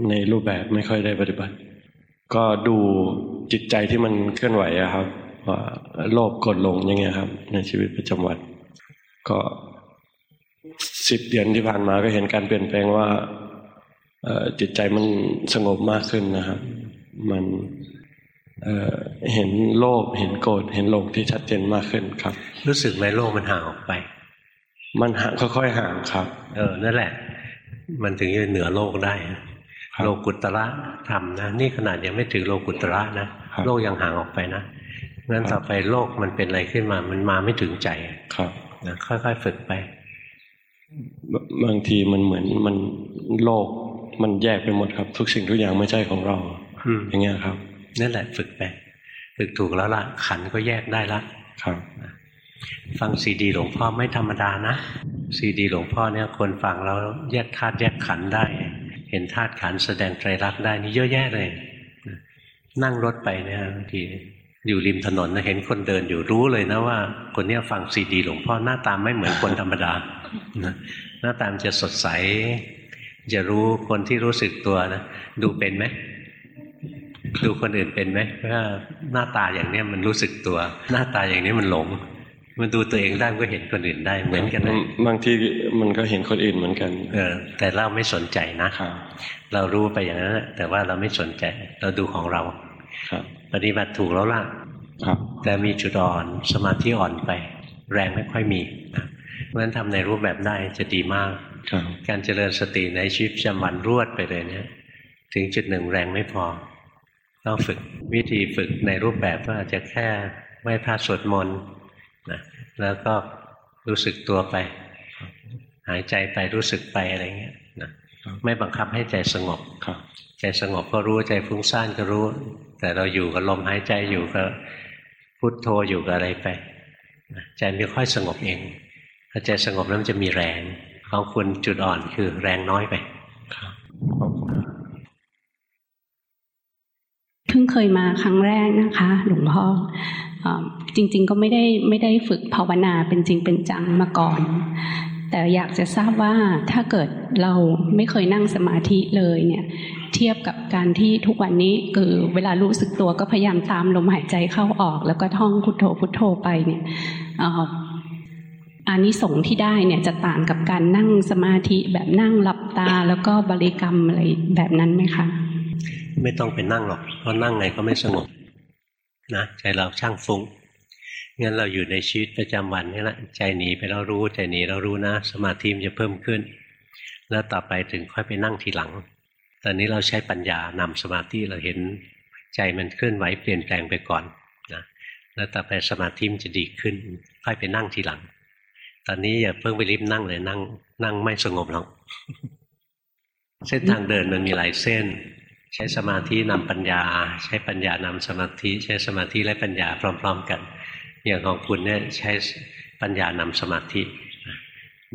ในรูปแบบไม่ค่อยได้ปฏิบัติ ก็ดูจิตใจที่มันเคลื่อนไหวอะครับ ว่าโลภกดลงยังไงครับ ในชีวิตประจำวัน ก็สิบเดือนที่ผ่านมาก็เห็นการเปลี่ยนแปลงว่าจิตใจมันสงบมากขึ้นนะครับ มันเเห็นโลภเห็นโกรธเห็นหลงที่ชัดเจนมากขึ้นครับ รู้สึกไหมโลกมันห่างออกไป มันห่างค่อยๆห่างครับ เออนั่นแหละ มันถึงจะเหนือโลกได้โลกุตระธรรมนะนี่ขนาดยังไม่ถึงโลกุตระนะโลกยังห่างออกไปนะงั้นต่อไปโลกมันเป็นอะไรขึ้นมา มันมาไม่ถึงใจครับนะค่อยๆฝึกไป บางทีมันเหมือนมันโลกมันแยกไปหมดครับ ทุกสิ่งทุกอย่างไม่ใช่ของเรา อย่างเงี้ยครับนั่นแหละฝึกไปฝึกถูกแล้วล่ะ ขันก็แยกได้ละครับฟังซีดีหลวงพ่อไม่ธรรมดานะซีดีหลวงพ่อเนี่ยคนฟังแล้วแยกธาตุแยกขันได้ เห็นธาตุขันแสดงไตรลักษณ์ได้นี่เยอะแยะเลยนั่งรถไปเนี่ยบางทีอยู่ริมถนนนะเห็นคนเดินอยู่รู้เลยนะว่า คนนี้ฟังซีดีหลวงพ่อหน้าตาไม่เหมือนคนธรรมดาหน้าตามจะสดใส จะรู้คนที่รู้สึกตัวนะดูเป็นไหม ดูคนอื่นเป็นไหมว่าหน้าตาอย่างเนี้ยมันรู้สึกตัว หน้าตาอย่างนี้มันหลง มันดูตัวเองได้ก็เห็นคนอื่นได้เหมือนกันนะบางทีมันก็เห็นคนอื่นเหมือนกัน เออ แต่เราไม่สนใจนะเรารู้ไปอย่างนั้นแต่ว่าเราไม่สนใจ เราดูของเราครับปฏิบัติถูกแล้วล่ะครับ แต่มีจุดอ่อนสมาธิอ่อนไป แรงไม่ค่อยมีเพราะฉะนั้นทำในรูปแบบได้จะดีมากการเจริญสติในชีวิตประจำวันรวดไปเลยเนี่ย ถึงจุดหนึ่งแรงไม่พอ ต้องฝึกวิธีฝึกในรูปแบบก็อาจจะแค่ไหว้พระสวดมนต์นะแล้วก็รู้สึกตัวไป หายใจไปรู้สึกไปอะไรเงี้ยนะไม่บังคับให้ใจสงบใจสงบก็รู้ใจฟุ้งซ่านก็รู้ แต่เราอยู่กับลมหายใจอยู่กับพุทโธอยู่กับอะไรไปใจไม่ค่อยสงบเองพอใจสงบแล้วมันจะมีแรงของคุณจุดอ่อนคือแรงน้อยไปเพิ่งเคยมาครั้งแรกนะคะ หลวงพ่อจริง ๆ ก็ไม่ได้ไม่ได้ฝึกภาวนาเป็นจริงเป็นจังมาก่อน แต่อยากจะทราบว่าถ้าเกิดเราไม่เคยนั่งสมาธิเลยเนี่ยเทียบกับการที่ทุกวันนี้คือเวลารู้สึกตัวก็พยายามตามลมหายใจเข้าออก แล้วก็ท่องพุทโธพุทโธไปเนี่ยอานิสงส์ที่ได้เนี่ยจะต่างกับการนั่งสมาธิแบบนั่งหลับตาแล้วก็บริกรรมอะไรแบบนั้นไหมคะ ไม่ต้องไปนั่งหรอก เพราะนั่งไงก็ไม่สงบนะใจเราช่างฟุง้งงั้นเราอยู่ในชีวิตประจำวันนี่แหละใจหนีไปเรารู้ใจหนีเรารู้นะ สมาธิมันจะเพิ่มขึ้น แล้วต่อไปถึงค่อยไปนั่งทีหลัง ตอนนี้เราใช้ปัญญานำสมาธิเราเห็นใจมันเคลื่อนไหวเปลี่ยนแปลงไปก่อนนะแล้วต่อไปสมาธิมันจะดีขึ้น ค่อยไปนั่งทีหลัง ตอนนี้อย่าเพิ่งไปรีบนั่งเลยนั่ง นั่งไม่สงบหรอกเส้นทางเดินมันมีหลายเส้น ใช้สมาธินำปัญญา ใช้ปัญญานำสมาธิ ใช้สมาธิและปัญญาพร้อม ๆ กัน อย่างของคุณเนี่ยใช้ปัญญานำสมาธิ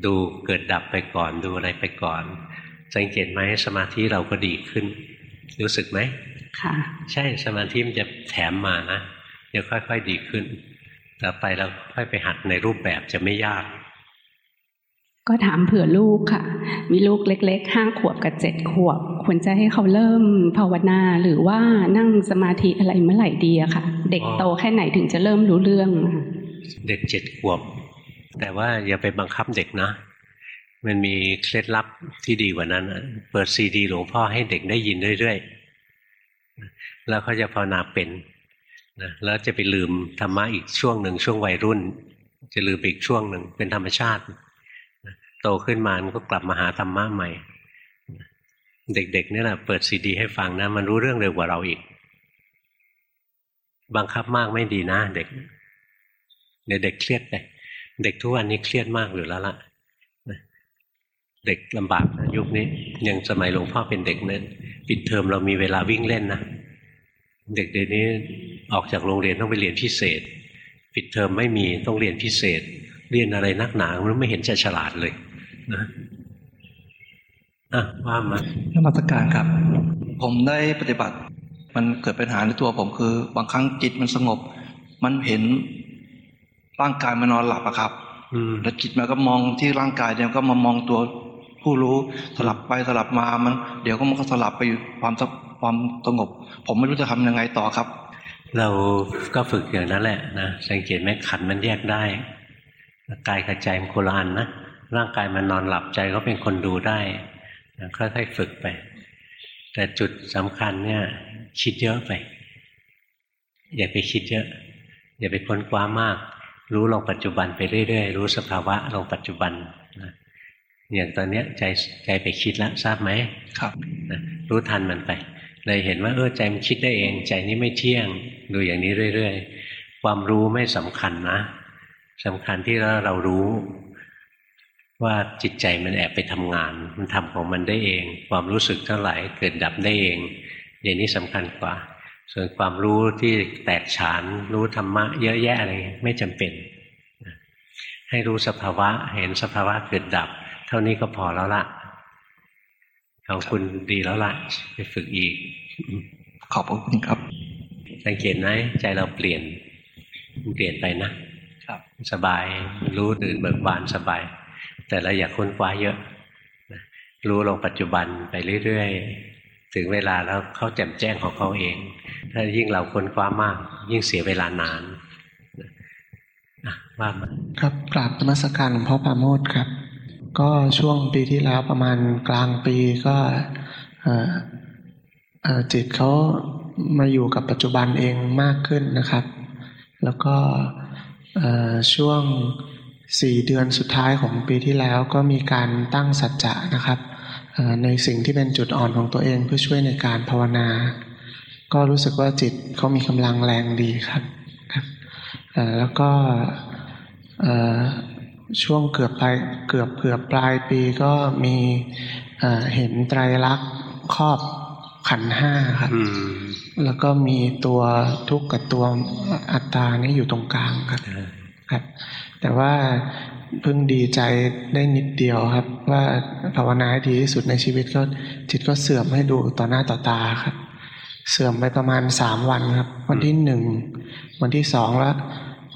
ดูเกิดดับไปก่อนดูอะไรไปก่อน สังเกตไหมสมาธิเราก็ดีขึ้น รู้สึกไหมค่ะ ใช่สมาธิมันจะแถมมานะจะค่อย ๆดีขึ้น ต่อไปเราค่อยไปหัดในรูปแบบจะไม่ยาก ก็ถามเผื่อลูกค่ะ มีลูกเล็กๆห้าขวบกับเจ็ดขวบ ควรจะให้เขาเริ่มภาวนาหรือว่านั่งสมาธิอะไรเมื่อไหร่ดีอะค่ะ เด็กโตแค่ไหนถึงจะเริ่มรู้เรื่อง เด็กเจ็ดขวบ แต่ว่าอย่าไปบังคับเด็กนะ มันมีเคล็ดลับที่ดีกว่านั้นเปิดซีดีหลวงพ่อให้เด็กได้ยินเรื่อยๆ แล้วเขาจะภาวนาเป็นนะแล้วจะไปลืมธรรมะอีกช่วงหนึ่งช่วงวัยรุ่น จะลืมอีกช่วงหนึ่งเป็นธรรมชาติ โตขึ้นมามันก็กลับมาหาธรรมะใหม่ เด็กๆนี่แหละเปิดซีดีให้ฟังนะ มันรู้เรื่องเร็วกว่าเราอีก บังคับมากไม่ดีนะ เด็กเดี๋ยวเด็กเครียดไปเด็กทุกวันนี้เครียดมากอยู่แล้วล่ะเด็กลำบากนะยุคนี้ยังสมัยหลวงพ่อเป็นเด็กเนี่ยปิดเทอมเรามีเวลาวิ่งเล่นนะเด็กเดี๋ยวนี้ออกจากโรงเรียนต้องไปเรียนพิเศษ ปิดเทอมไม่มีต้องเรียนพิเศษ เรียนอะไรนักหนาไม่เห็นจะฉลาดเลย นะอะว่ามานมัสการครับ ผมได้ปฏิบัติ มันเกิดปัญหาในตัวผมคือ บางครั้งจิตมันสงบ มันเห็นร่างกายมันนอนหลับอะครับอืมแล้วจิตมันก็มองที่ร่างกายเดี๋ยวก็มามองตัวผู้รู้สลับไปสลับมามัน เดี๋ยวก็มันก็สลับไปอยู่ความสความสงบ ผมไม่รู้จะทำยังไงต่อครับ เราก็ฝึกอย่างนั้นแหละนะสังเกตไหมขันมันแยกได้กายกับใจมันโคนละอันนะ ร่างกายมันนอนหลับใจก็เป็นคนดูได้นะค่อยๆฝึกไป แต่จุดสำคัญเนี่ย คิดเยอะไป อย่าไปคิดเยอะ อย่าไปค้นคว้ามาก รู้ลงปัจจุบันไปเรื่อยๆ รู้สภาวะลงปัจจุบันนะอย่างตอนเนี้ยใจใจไปคิดแล้วทราบไหมครับนะรู้ทันมันไป เลยเห็นว่าเออใจมันคิดได้เอง ใจนี้ไม่เที่ยง ดูอย่างนี้เรื่อยๆ ความรู้ไม่สำคัญนะสำคัญที่เรารู้ ว่าจิตใจมันแอบไปทำงาน มันทำของมันได้เอง ความรู้สึกเท่าไหร่เกิดดับได้เอง อย่างนี้สำคัญกว่า ส่วนความรู้ที่แตกฉาน รู้ธรรมะเยอะแยะอะไรไม่จำเป็นนะให้รู้สภาวะ เห็นสภาวะเกิดดับ เท่านี้ก็พอแล้วล่ะของคุณดีแล้วล่ะไปฝึกอีก ขอบพระคุณครับสังเกตนะใจเราเปลี่ยนมันเปลี่ยนไปนะ ครับ สบายรู้ตื่นเบิกบานสบาย แต่เราอยากค้นคว้าเยอะ รู้ลงปัจจุบันไปเรื่อยๆ ถึงเวลาแล้วเขาแจ่มแจ้งของเขาเอง ถ้ายิ่งเราค้นคว้ามาก ยิ่งเสียเวลานานว่ามาครับกราบนมัสการหลวงพ่อปราโมทครับ ก็ช่วงปีที่แล้วประมาณกลางปีก็จิตเขามาอยู่กับปัจจุบันเองมากขึ้นนะครับ แล้วก็ช่วง สี่เดือนสุดท้ายของปีที่แล้วก็มีการตั้งสัจจะนะครับเอ่อในสิ่งที่เป็นจุดอ่อนของตัวเองเพื่อช่วยในการภาวนา ก็รู้สึกว่าจิตเขามีกำลังแรงดีครับครับเอ่อแล้วก็เอ่อช่วงเกือบปลายเกือบเกือบปลายปีก็มีเอ่อเห็นไตรลักษณ์ครอบขันธ์ห้าครับอืมแล้วก็มีตัวทุกข์กับตัวอัตตานี่อยู่ตรงกลางครับเออครับ แต่ว่าเพิ่งดีใจได้นิดเดียวครับ ว่าภาวนาให้ดีที่สุดในชีวิตก็จิตก็เสื่อมให้ดูต่อหน้าต่อตาครับ เสื่อมไปประมาณสามวันครับ วันที่หนึ่งวันที่สองแล้ว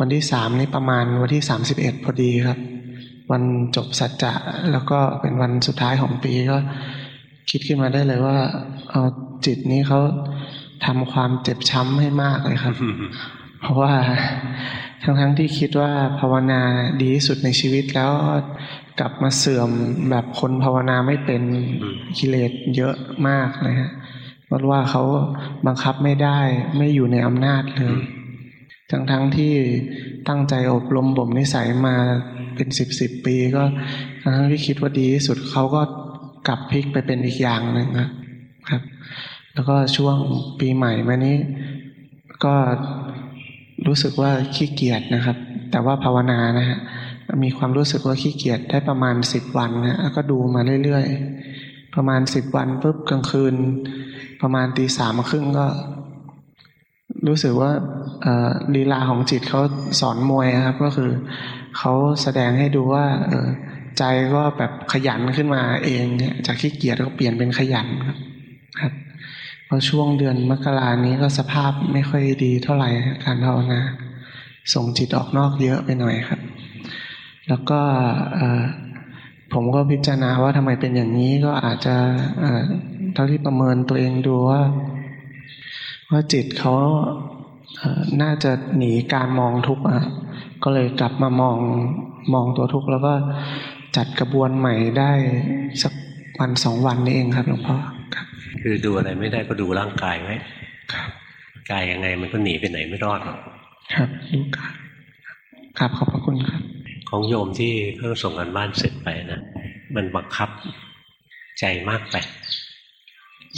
วันที่สามนี่ประมาณวันที่สามสิบเอ็ดพอดีครับ วันจบสัจจะแล้วก็เป็นวันสุดท้ายของปีก็คิดขึ้นมาได้เลยว่า เอาจิตนี้เขาทำความเจ็บช้ำให้มากเลยครับ เพราะว่าทั้งทั้งๆที่คิดว่าภาวนาดีที่สุดในชีวิตแล้วกลับมาเสื่อมแบบคนภาวนาไม่เป็นอืมกิเลสเยอะมากเลยฮะเพราะว่าเขาบังคับไม่ได้ไม่อยู่ในอำนาจเลย ทั้งทั้งๆที่ตั้งใจอบรมบ่มนิสัยมาเป็นสิบสิบปีก็ทั้งทั้งๆที่คิดว่าดีที่สุดเขาก็กลับพลิกไปเป็นอีกอย่างหนึ่งนะครับ แล้วก็ช่วงปีใหม่มานี้ ก็ รู้สึกว่าขี้เกียจนะครับ แต่ว่าภาวนานะฮะมีความรู้สึกว่าขี้เกียจได้ประมาณสิบวันนะแล้วก็ดูมาเรื่อยๆ ประมาณสิบวันปุ๊บกลางคืน ประมาณตีสามครึ่งก็ รู้สึกว่าลีลาของจิตเขาสอนมวยครับ ก็คือเขาแสดงให้ดูว่าเออใจก็แบบขยันขึ้นมาเองเนี่ยจากขี้เกียจก็เปลี่ยนเป็นขยันครับ รับเพราะช่วงเดือนมกรานี้ก็สภาพไม่ค่อยดีเท่าไหร่การภาวนาส่งจิตออกนอกเยอะไปหน่อยครับ แล้วก็ผมก็พิจารณาว่าทำไมเป็นอย่างนี้ก็อาจจะเท่าที่ประเมินตัวเองดูว่า ว่าจิตเขาเน่าจะหนีการมองทุกข์อะก็เลยกลับมามองมองตัวทุกข์แล้วก็จัดกระบวนใหม่ได้สักวันสองวันนี้เองครับหลวงพ่อ ครับคือดูอะไรไม่ได้ก็ดูร่างกายไว้ครับกายยังไงมันก็หนีไปไหนไม่รอดหรอกครับดูครับครับขอบพระคุณครับ ของโยมที่เพิ่งส่งกันบ้านเสร็จไปนะมันบังคับใจมากไป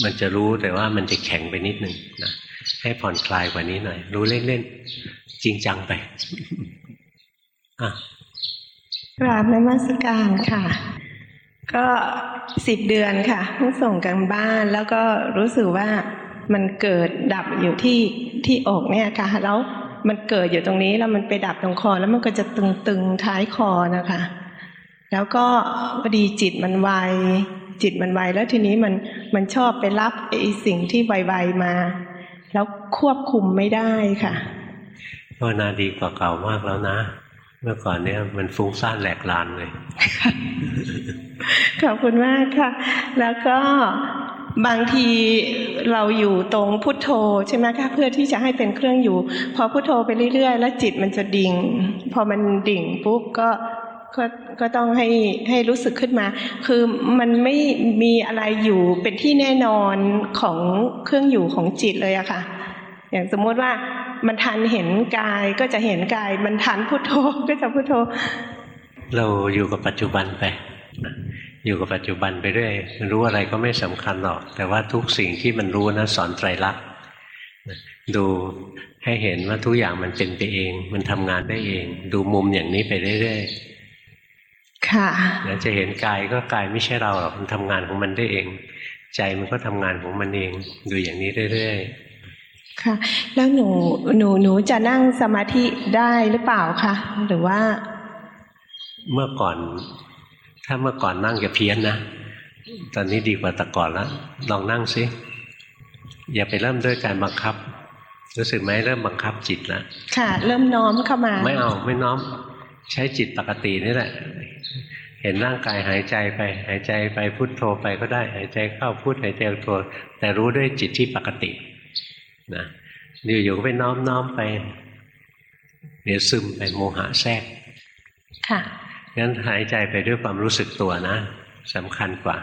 มันจะรู้แต่ว่ามันจะแข็งไปนิดนึงนะให้ผ่อนคลายกว่านี้หน่อย รู้เล่นๆจริงจังไปอะกราบนมัสการค่ะ ก็สิบเดือนค่ะเพิ่งส่งกันบ้านแล้วก็รู้สึกว่ามันเกิดดับอยู่ที่ที่อกเนี่ยค่ะ แล้วมันเกิดอยู่ตรงนี้แล้วมันไปดับตรงคอ แล้วมันก็จะตึงๆท้ายคอนะคะ แล้วก็พอดีจิตมันไวจิตมันไวแล้วทีนี้มันมันชอบไปรับไอ้สิ่งที่ไวๆมา แล้วควบคุมไม่ได้ค่ะภาวนาดีกว่าเก่ามากแล้วนะ เมื่อก่อนเนี้ยมันฟุ้งซ่านแหลกลานเลย ขอบคุณมากค่ะ แล้วก็บางทีเราอยู่ตรงพุทโธใช่ไหมคะเพื่อที่จะให้เป็นเครื่องอยู่ พอพุทโธไปเรื่อยๆ แล้วจิตมันจะดิ่ง พอมันดิ่งปุ๊บก็ก็ก็ต้องให้ให้รู้สึกขึ้นมา คือมันไม่มีอะไรอยู่เป็นที่แน่นอนของเครื่องอยู่ของจิตเลยอะค่ะ อย่างสมมติว่า มันทันเห็นกายก็จะเห็นกาย มันทันพุทโธก็จะพุทโธ เราอยู่กับปัจจุบันไปนะอยู่กับปัจจุบันไปเรื่อยรู้อะไรก็ไม่สำคัญหรอก แต่ว่าทุกสิ่งที่มันรู้นะสอนไตรลักษณ์นะดูให้เห็นว่าทุกอย่างมันเป็นไปเอง มันทำงานได้เอง ดูมุมอย่างนี้ไปเรื่อยค่ะๆแล้วจะเห็นกายก็กายไม่ใช่เราหรอกมันทำงานของมันได้เอง ใจมันก็ทำงานของมันเอง ดูอย่างนี้เรื่อย ค่ะ แล้วหนูหนูหนูจะนั่งสมาธิได้หรือเปล่าคะหรือว่าๆเมื่อก่อน ถ้าเมื่อก่อนนั่งจะเพี้ยนนะตอนนี้ดีกว่าแต่ก่อนแล้วลองนั่งสิอย่าไปเริ่มด้วยการบังคับ รู้สึกไหมเริ่มบังคับจิตแล้วค่ะ เริ่มน้อมเข้ามา ไม่เอาไม่น้อม ใช้จิตปกตินี่แหละ เห็นร่างกายหายใจไป หายใจไปพุทโธไปก็ได้ หายใจเข้าพุทหายใจออกโธแต่รู้ด้วยจิตที่ปกติ นะอยู่ๆก็ไปน้อมน้อมไป เดี๋ยวซึมไปโมหะแทรก ค่ะงั้นหายใจไปด้วยความรู้สึกตัวนะสำคัญกว่า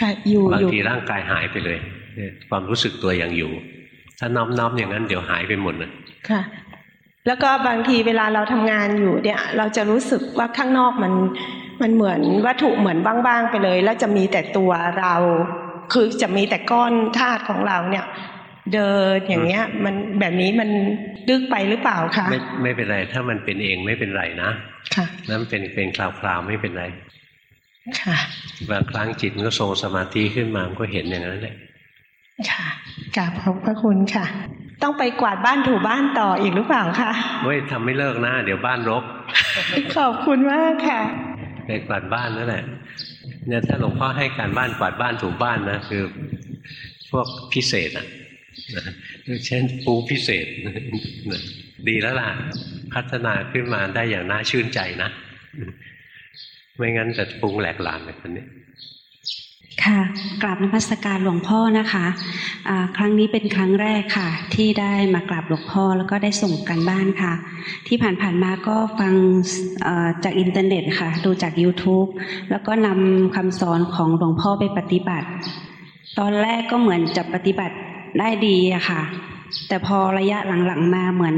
ค่ะ อยู่บางอยู่ทีร่างกายหายไปเลยเนี่ยความรู้สึกตัวยังอยู่ ถ้าน้อมน้อมอย่างนั้นเดี๋ยวหายไปหมดเลยค่ะ แล้วก็บางทีเวลาเราทำงานอยู่เนี่ย เราจะรู้สึกว่าข้างนอกมันมันเหมือนวัตถุเหมือนบ้างๆไปเลย แล้วจะมีแต่ตัวเรา คือจะมีแต่ก้อนธาตุของเราเนี่ย เดินอย่างเงี้ย มันแบบนี้มันดึกไปหรือเปล่าคะไม่ไม่เป็นไร ถ้ามันเป็นเองไม่เป็นไรนะค่ะนั่นเป็นเป็นคราวๆไม่เป็นไร ค่ะบางครั้งจิตมันก็ทรงสมาธิขึ้นมามันก็เห็นอย่างนั้นแหละค่ะกราบขอบพระคุณค่ะ ต้องไปกวาดบ้านถูบ้านต่ออีกหรือเปล่าคะเว้ยทำไม่เลิกนะเดี๋ยวบ้านรกขอบคุณมากค่ะไปกวาดบ้านนั่นแหละเนี่ยถ้าหลวงพ่อให้การบ้านกวาดบ้านถูบ้านนะคือ พวกพิเศษอะนะ เช่นปูพิเศษ ดีแล้วล่ะ พัฒนาขึ้นมาได้อย่างน่าชื่นใจนะ ไม่งั้นจะปรุงแหลกหลานแบบนี้ค่ะกราบนมัสการหลวงพ่อนะคะครั้งนี้เป็นครั้งแรกค่ะ ที่ได้มากราบหลวงพ่อแล้วก็ได้ส่งกันบ้านค่ะ ที่ผ่านๆมาก็ฟังจากอินเทอร์เน็ตค่ะ ดูจาก YouTube แล้วก็นำคำสอนของหลวงพ่อไปปฏิบัติ ตอนแรกก็เหมือนจะปฏิบัติ ได้ดีอะค่ะ แต่พอระยะหลังๆมาเหมือน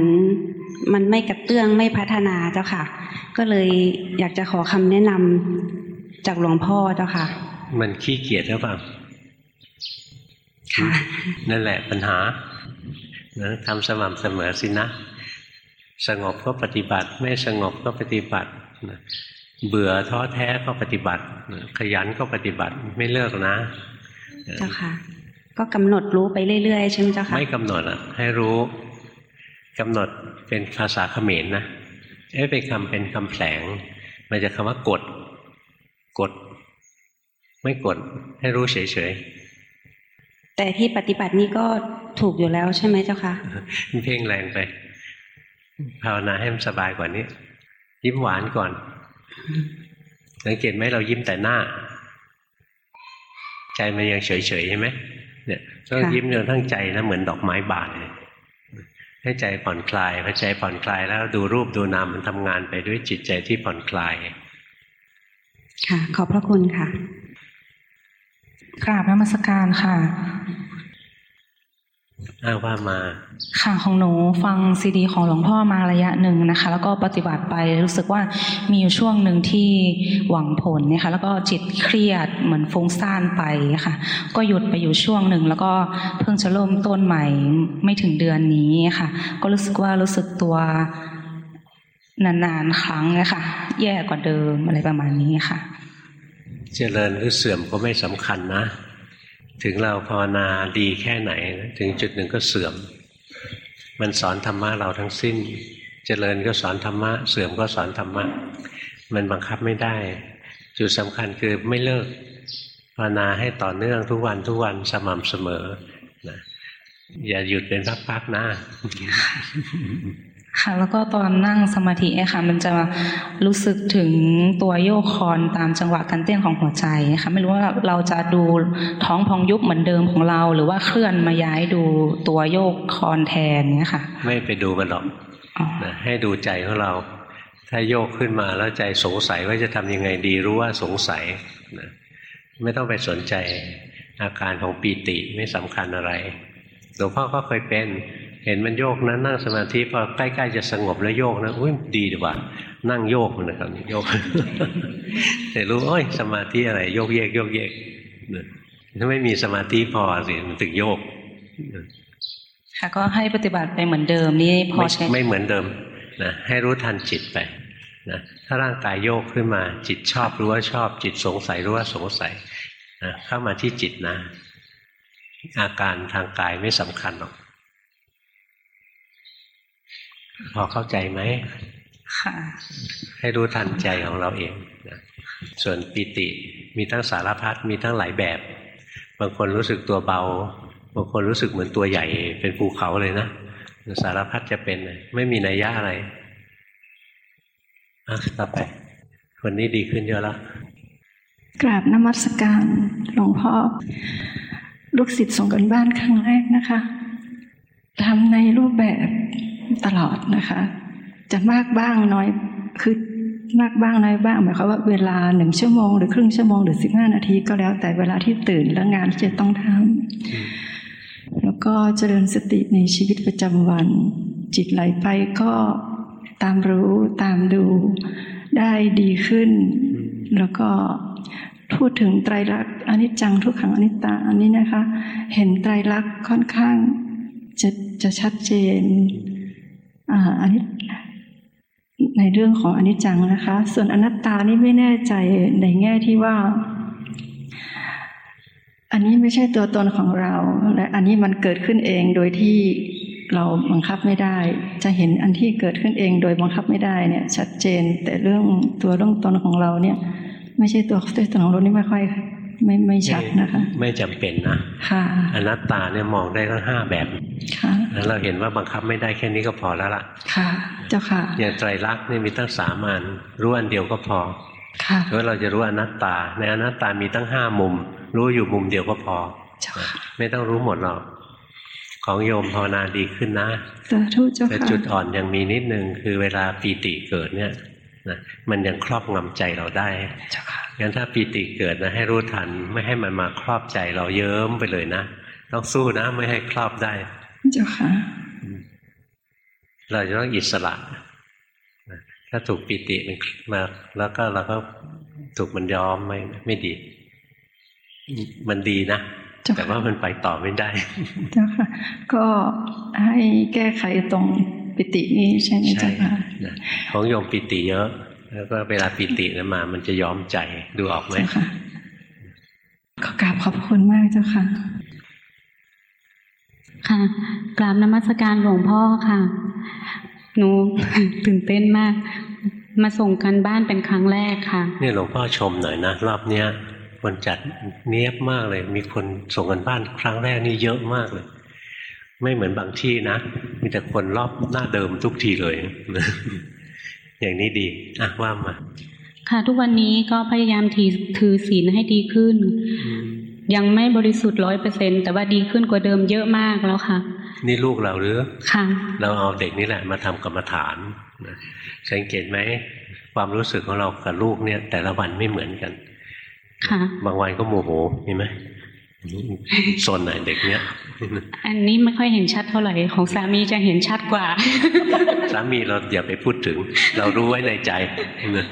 มันไม่กระเตื้องไม่พัฒนาเจ้าค่ะ ก็เลยอยากจะขอคำแนะนำจากหลวงพ่อเจ้าค่ะ มันขี้เกียจหรือเปล่าค่ะนั่นแหละปัญหานะทำสม่ำเสมอสินะ สงบก็ปฏิบัติ ไม่สงบก็ปฏิบัตินะเบื่อท้อแท้ก็ปฏิบัตินะขยันก็ปฏิบัติไม่เลิกนะเจ้าค่ะ ก็กำหนดรู้ไปเรื่อยๆใช่ไหมเจ้าค่ะไม่กำหนดอะ ให้รู้กำหนดเป็นภาษาเขมรนะเอ้ยเป็นคำเป็นคำแผลงมันจะคำว่ากด กด ไม่กด ให้รู้เฉยแต่ที่ปฏิบัตินี้ก็ถูกอยู่แล้วใช่ไหมเจ้าค่ะๆมันเพ่งแรงไปภาวนาให้มันสบายกว่านี้ ยิ้มหวานก่อนสังเกตไหมเรายิ้มแต่หน้า ใจมันยังเฉยๆใช่ไหมเนี่ย ต้องค่ะยิ้มจนทั้งใจนะเหมือนดอกไม้บานเลยให้ใจผ่อนคลายพอใจผ่อนคลายแล้วดูรูปดูนามมันทำงานไปด้วยจิตใจที่ผ่อนคลาย ค่ะ ขอบพระคุณค่ะกราบนมัสการค่ะ อ้างว่ามาค่ะของหนูฟังซีดีของหลวงพ่อมาระยะหนึ่งนะคะ แล้วก็ปฏิบัติไปรู้สึกว่ามีอยู่ช่วงหนึ่งที่หวังผลนะคะแล้วก็จิตเครียดเหมือนฟุ้งซ่านไปค่ะ ก็หยุดไปอยู่ช่วงหนึ่งแล้วก็เพิ่งจะเริ่มต้นใหม่ไม่ถึงเดือนนี้ค่ะ ก็รู้สึกว่ารู้สึกตัวนานๆครั้งนะคะแย่กว่าเดิมอะไรประมาณนี้ค่ะ เจริญหรือเสื่อมก็ไม่สำคัญนะ ถึงเราภาวนาดีแค่ไหน ถึงจุดหนึ่งก็เสื่อม มันสอนธรรมะเราทั้งสิ้น เจริญก็สอนธรรมะ เสื่อมก็สอนธรรมะ มันบังคับไม่ได้ จุดสำคัญคือไม่เลิกภาวนาให้ต่อเนื่องทุกวันทุกวันสม่ำเสมอนะอย่าหยุดเป็นพักๆนะ ค่ะ แล้วก็ตอนนั่งสมาธิอะค่ะ มันจะรู้สึกถึงตัวโยกคอนตามจังหวะการเต้นของหัวใจค่ะ ไม่รู้ว่าเราจะดูท้องพองยุบเหมือนเดิมของเรา หรือว่าเคลื่อนมาย้ายดูตัวโยกคอนแทนเนี่ยค่ะ ไม่ไปดูมันหรอกอ๋อนะให้ดูใจของเรา ถ้าโยกขึ้นมาแล้วใจสงสัยว่าจะทำยังไงดีรู้ว่าสงสัยนะไม่ต้องไปสนใจอาการของปีติไม่สำคัญอะไรหลวงพ่อก็เคยเป็น เห็นมันโยกนะนั่งสมาธิพอใกล้ๆจะสงบแล้วโยกนะอุ้ยดีดีกว่านั่งโยกมันนะครับโยกแต่รู้โอ้ยสมาธิอะไร โยกเยกโยกเยกนะถ้าไม่มีสมาธิพอสิมันถึงโยกค่ะก็ให้ปฏิบัติไปเหมือนเดิมนี่พอไม่ใช้ไม่เหมือนเดิมนะให้รู้ทันจิตไปนะถ้าร่างกายโยกขึ้นมา จิตชอบรู้ว่าชอบ จิตสงสัยรู้ว่าสงสัยนะเข้ามาที่จิตนะ อาการทางกายไม่สำคัญหรอก พอเข้าใจไหมค่ะให้รู้ทันใจของเราเองนะส่วนปิติมีทั้งสารพัดมีทั้งหลายแบบ บางคนรู้สึกตัวเบา บางคนรู้สึกเหมือนตัวใหญ่เป็นภูเขาเลยนะสารพัดจะเป็นเลยไม่มีนัยยะอะไรอะต่อไปคนนี้ดีขึ้นเยอะแล้วกราบนมัสการหลวงพ่อ ลูกศิษย์ส่งกันบ้านครั้งแรกนะคะทำในรูปแบบ ตลอดนะคะ จะมากบ้างน้อยคือมากบ้างน้อยบ้างหมายความว่าเวลาหนึ่งชั่วโมงหรือครึ่งชั่วโมงหรือสิบห้านาทีก็แล้วแต่เวลาที่ตื่นและงานที่จะต้องทำแล้วก็เจริญสติในชีวิตประจำวัน จิตไหลไปก็ตามรู้ตามดูได้ดีขึ้น แล้วก็พูดถึงไตรลักษณ์อนิจจังทุกขังอนิจตาอันนี้นะคะ เห็นไตรลักษณ์ค่อนข้างจะจะชัดเจน อ่าอันนี้ในเรื่องของอนิจจังนะคะ ส่วนอนัตตานี่ไม่แน่ใจในแง่ที่ว่า อันนี้ไม่ใช่ตัวตนของเรา และอันนี้มันเกิดขึ้นเองโดยที่เราบังคับไม่ได้ จะเห็นอันที่เกิดขึ้นเองโดยบังคับไม่ได้เนี่ย ชัดเจนแต่เรื่องตัวเรื่องตนของเราเนี่ย ไม่ใช่ตัวตัวตนของเรานี่ไม่ค่อย ไม่ไม่ชัดนะคะ ไม่จำเป็นนะค่ะอนัตตาเนี่ยมองได้ทั้งห้าแบบค่ะแล้วเราเห็นว่าบังคับไม่ได้แค่นี้ก็พอแล้วล่ะ ค่ะ เจ้าค่ะอย่างไตรลักษณ์เนี่ยมีตั้งสามอันรู้อันเดียวก็พอค่ะเพราะเราจะรู้อนัตตา ในอนัตตามีตั้งห้ามุม รู้อยู่มุมเดียวก็พอเจ้าค่ะไม่ต้องรู้หมดหรอกของโยมภาวนาดีขึ้นนะสาธุเจ้าแต่ค่ะจุดอ่อนยังมีนิดนึงคือเวลาปีติเกิดเนี่ย นะมันยังครอบงำใจเราได้เจ้าค่ะงั้นถ้าปีติเกิดนะให้รู้ทันไม่ให้มันมาครอบใจเราเยิ้มไปเลยนะต้องสู้นะไม่ให้ครอบได้ เจ้าค่ะ เราจะต้องอิสระนะถ้าถูกปีติมันมาแล้วก็เราก็ถูกมันยอมไม่ไม่ดี มันดีนะเจ้าแต่ค่ะว่ามันไปต่อไม่ได้ เจ้าค่ะ ก็ให้แก้ไขตรง ปิตินี้ใช่ไหมใช่เจ้าค่ะนะของโยมปิติเยอะ แล้วก็เวลาปิตินั้นมา มันจะยอมใจดูออกไหมเจ้าค่ะขอกราบขอบคุณมากเจ้าค่ะ ค่ะกราบนมัสการหลวงพ่อค่ะ หนูตื่นเต้นมาก มาส่งกันบ้านเป็นครั้งแรกค่ะนี่หลวงพ่อชมหน่อยนะรอบเนี้ยคนจัดเนียบมากเลย มีคนส่งกันบ้านครั้งแรกนี่เยอะมากเลย ไม่เหมือนบางที่นะ มีแต่คนรอบหน้าเดิมทุกทีเลย อย่างนี้ดีอะว่ามาค่ะทุกวันนี้ก็พยายามถือถือศีลให้ดีขึ้น ยังไม่บริสุทธิ์ร้อยเปอร์เซ็นแต่ว่าดีขึ้นกว่าเดิมเยอะมากแล้วค่ะ นี่ลูกเราหรือค่ะเราเอาเด็กนี่แหละมาทำกรรมฐานนะสังเกตไหมความรู้สึกของเรากับลูกเนี่ย แต่ละวันไม่เหมือนกัน ค่ะ บางวันก็โมโหมีไหม สนหน่อยเด็กเนี้ย อันนี้ไม่ค่อยเห็นชัดเท่าไหร่ ของสามีจะเห็นชัดกว่า สามีเราอย่าไปพูดถึง เรารู้ไว้ในใจนะ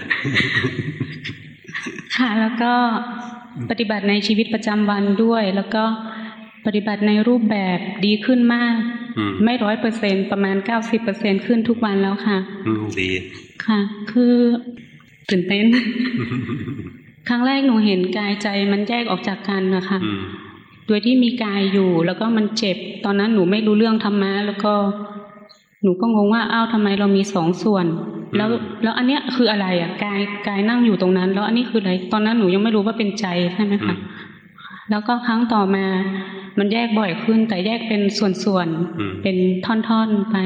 ค่ะแล้วก็ปฏิบัติในชีวิตประจำวันด้วย แล้วก็ปฏิบัติในรูปแบบดีขึ้นมากอืมไม่ร้อยเปอร์เซ็นประมาณเก้าสิบเปอร์เซ็นขึ้นทุกวันแล้วค่ะอืมดี ค่ะ คือตื่นเต้น ครั้งแรกหนูเห็นกายใจมันแยกออกจากกันนะคะอืมโดยที่มีกายอยู่แล้วก็มันเจ็บ ตอนนั้นหนูไม่รู้เรื่องธรรมะแล้วก็หนูก็งงว่าอ้าวทำไมเรามีสองส่วน แล้วแล้วอันเนี้ยคืออะไรอะกายกายนั่งอยู่ตรงนั้น แล้วอันนี้คืออะไรตอนนั้นหนูยังไม่รู้ว่าเป็นใจใช่ไหมอืคะมแล้วก็ครั้งต่อมา มันแยกบ่อยขึ้น แต่แยกเป็นส่วนอืมๆเป็นท่อนๆไป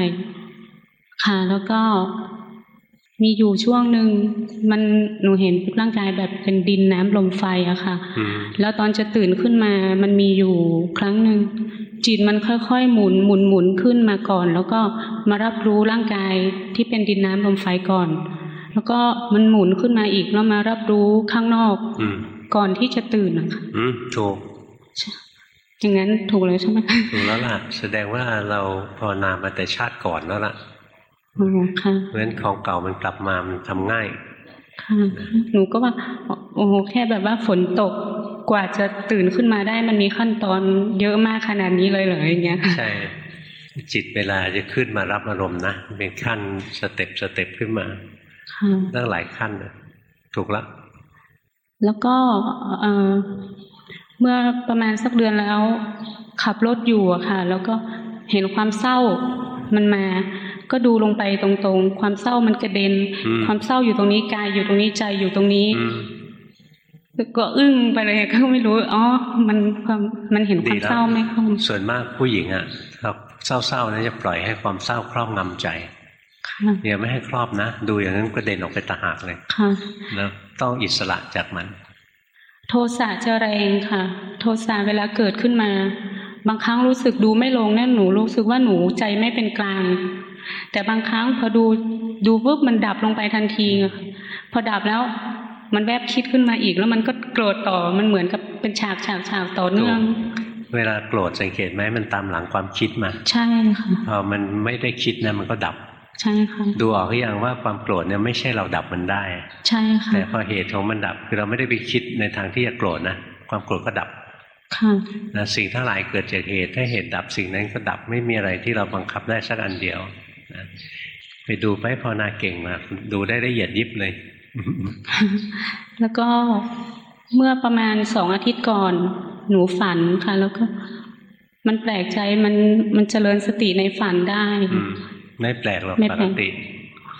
ค่ะ แล้วก็ มีอยู่ช่วงหนึ่งมันหนูเห็นร่างกายแบบเป็นดินน้ำลมไฟอะค่ะอืมแล้วตอนจะตื่นขึ้นมามันมีอยู่ครั้งหนึ่งจิตมันค่อยๆ หมุนหมุนหมุนขึ้นมาก่อน แล้วก็มารับรู้ร่างกายที่เป็นดินน้ำลมไฟก่อน แล้วก็มันหมุนขึ้นมาอีกแล้วมารับรู้ข้างนอกอืมก่อนที่จะตื่นนะคะอืมถูกอย่างนั้นถูกเลยใช่ไหมคะถูกแล้วล่ะ แสดงว่าเราภาวนามาแต่ชาติก่อนแล้วล่ะอ๋อค่ะ เพราะฉะนั้นของเก่ามันกลับมามันทำง่ายค่ะหนูก็ว่าโอ้โหแค่แบบว่าฝนตกกว่าจะตื่นขึ้นมาได้มันมีขั้นตอนเยอะมากขนาดนี้เลยเหรออย่างเงี้ยค่ะใช่จิตเวลาจะขึ้นมารับอารมณ์นะเป็นขั้น step step ขึ้นมาค่ะตั้งหลายขั้นนะถูกละแล้วก็เอ่อเมื่อประมาณสักเดือนแล้ว ขับรถอยู่อะค่ะ แล้วก็เห็นความเศร้ามันมา ก็ดูลงไปตรงๆ ความเศร้ามันกระเด็นอืมความเศร้าอยู่ตรงนี้กายอยู่ตรงนี้ใจอยู่ตรงนี้อืมก็อึ้งไปเลยก็ไม่รู้อ๋อมันความมันเห็นความเศร้าไหมคะส่วนมากผู้หญิงอะครับเศร้าๆนะจะปล่อยให้ความเศร้าครอบงำใจค่ะอย่าไม่ให้ครอบนะ ดูอย่างนั้นก็เด่นออกไปตางหากเลยค่ะแล้วต้องอิสระจากมัน โทสะจะแรงค่ะ โทสะเวลาเกิดขึ้นมา บางครั้งรู้สึกดูไม่ลงแน่หนูรู้สึกว่าหนูใจไม่เป็นกลาง แต่บางครั้งพอดูดูปุ๊บมันดับลงไปทันทีอะค่ะพอดับแล้วมันแวบคิดขึ้นมาอีก แล้วมันก็โกรธต่อมันเหมือนกับเป็นฉากฉากฉากต่อเนื่อง เวลาโกรธสังเกตไหมมันตามหลังความคิดมา ใช่ค่ะพอมันไม่ได้คิดนะมันก็ดับใช่ค่ะดูออกหรือยังว่าความโกรธเนี่ยไม่ใช่เราดับมันได้ ใช่ค่ะแต่พอเหตุของมันดับคือเราไม่ได้ไปคิดในทางที่จะโกรธนะความโกรธก็ดับค่ะนะสิ่งทั้งหลายเกิดจากเหตุถ้าเหตุดับสิ่งนั้นก็ดับไม่มีอะไรที่เราบังคับได้สักอันเดียว นะไปดูไปภาวนาเก่งมากดูได้ละเอียดยิบเลย แล้วก็เมื่อประมาณสองอาทิตย์ก่อน หนูฝันค่ะ แล้วก็ มันแปลกใจมันมันเจริญสติในฝันได้อืมไม่แปลกหรอกไม่ปแปลกกติ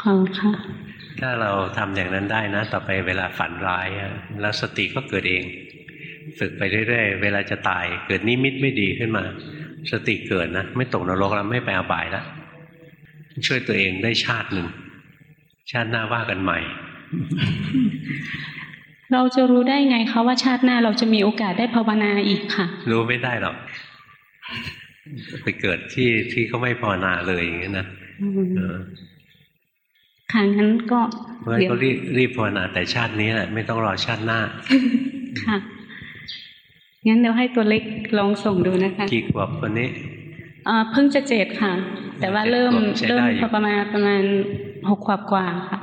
ค่ะค่ะถ้าเราทำอย่างนั้นได้นะ ต่อไปเวลาฝันร้ายอะแล้วสติก็เกิดเอง ฝึกไปเรื่อยๆ เวลาจะตาย เกิดนิมิตไม่ดีขึ้นมา สติเกิดนะ ไม่ตกนรกแล้วไม่ไปอบายแล้ว ช่วยตัวเองได้ชาติหนึ่ง ชาติหน้าว่ากันใหม่ เราจะรู้ได้ไงคะว่าชาติหน้าเราจะมีโอกาสได้ภาวนาอีกค่ะ รู้ไม่ได้หรอก ไปเกิดที่ที่เขาไม่ภาวนาเลยอย่างนี้นะอืมเออค่ะงั้นก็เพราะฉะนั้นเดี๋ยวก็รีบรีบภาวนาแต่ชาตินี้แหละไม่ต้องรอชาติหน้า ค่ะงั้นเดี๋ยวให้ตัวเล็กลองส่งดูนะคะ กี่ขวบคนนี้เอ่อเพิ่งจะเจ็ดค่ะ แต่ว่าเริ่มใช้เริ่ได้มอยู่ประมาณประมาณหกขวบกว่าค่ะ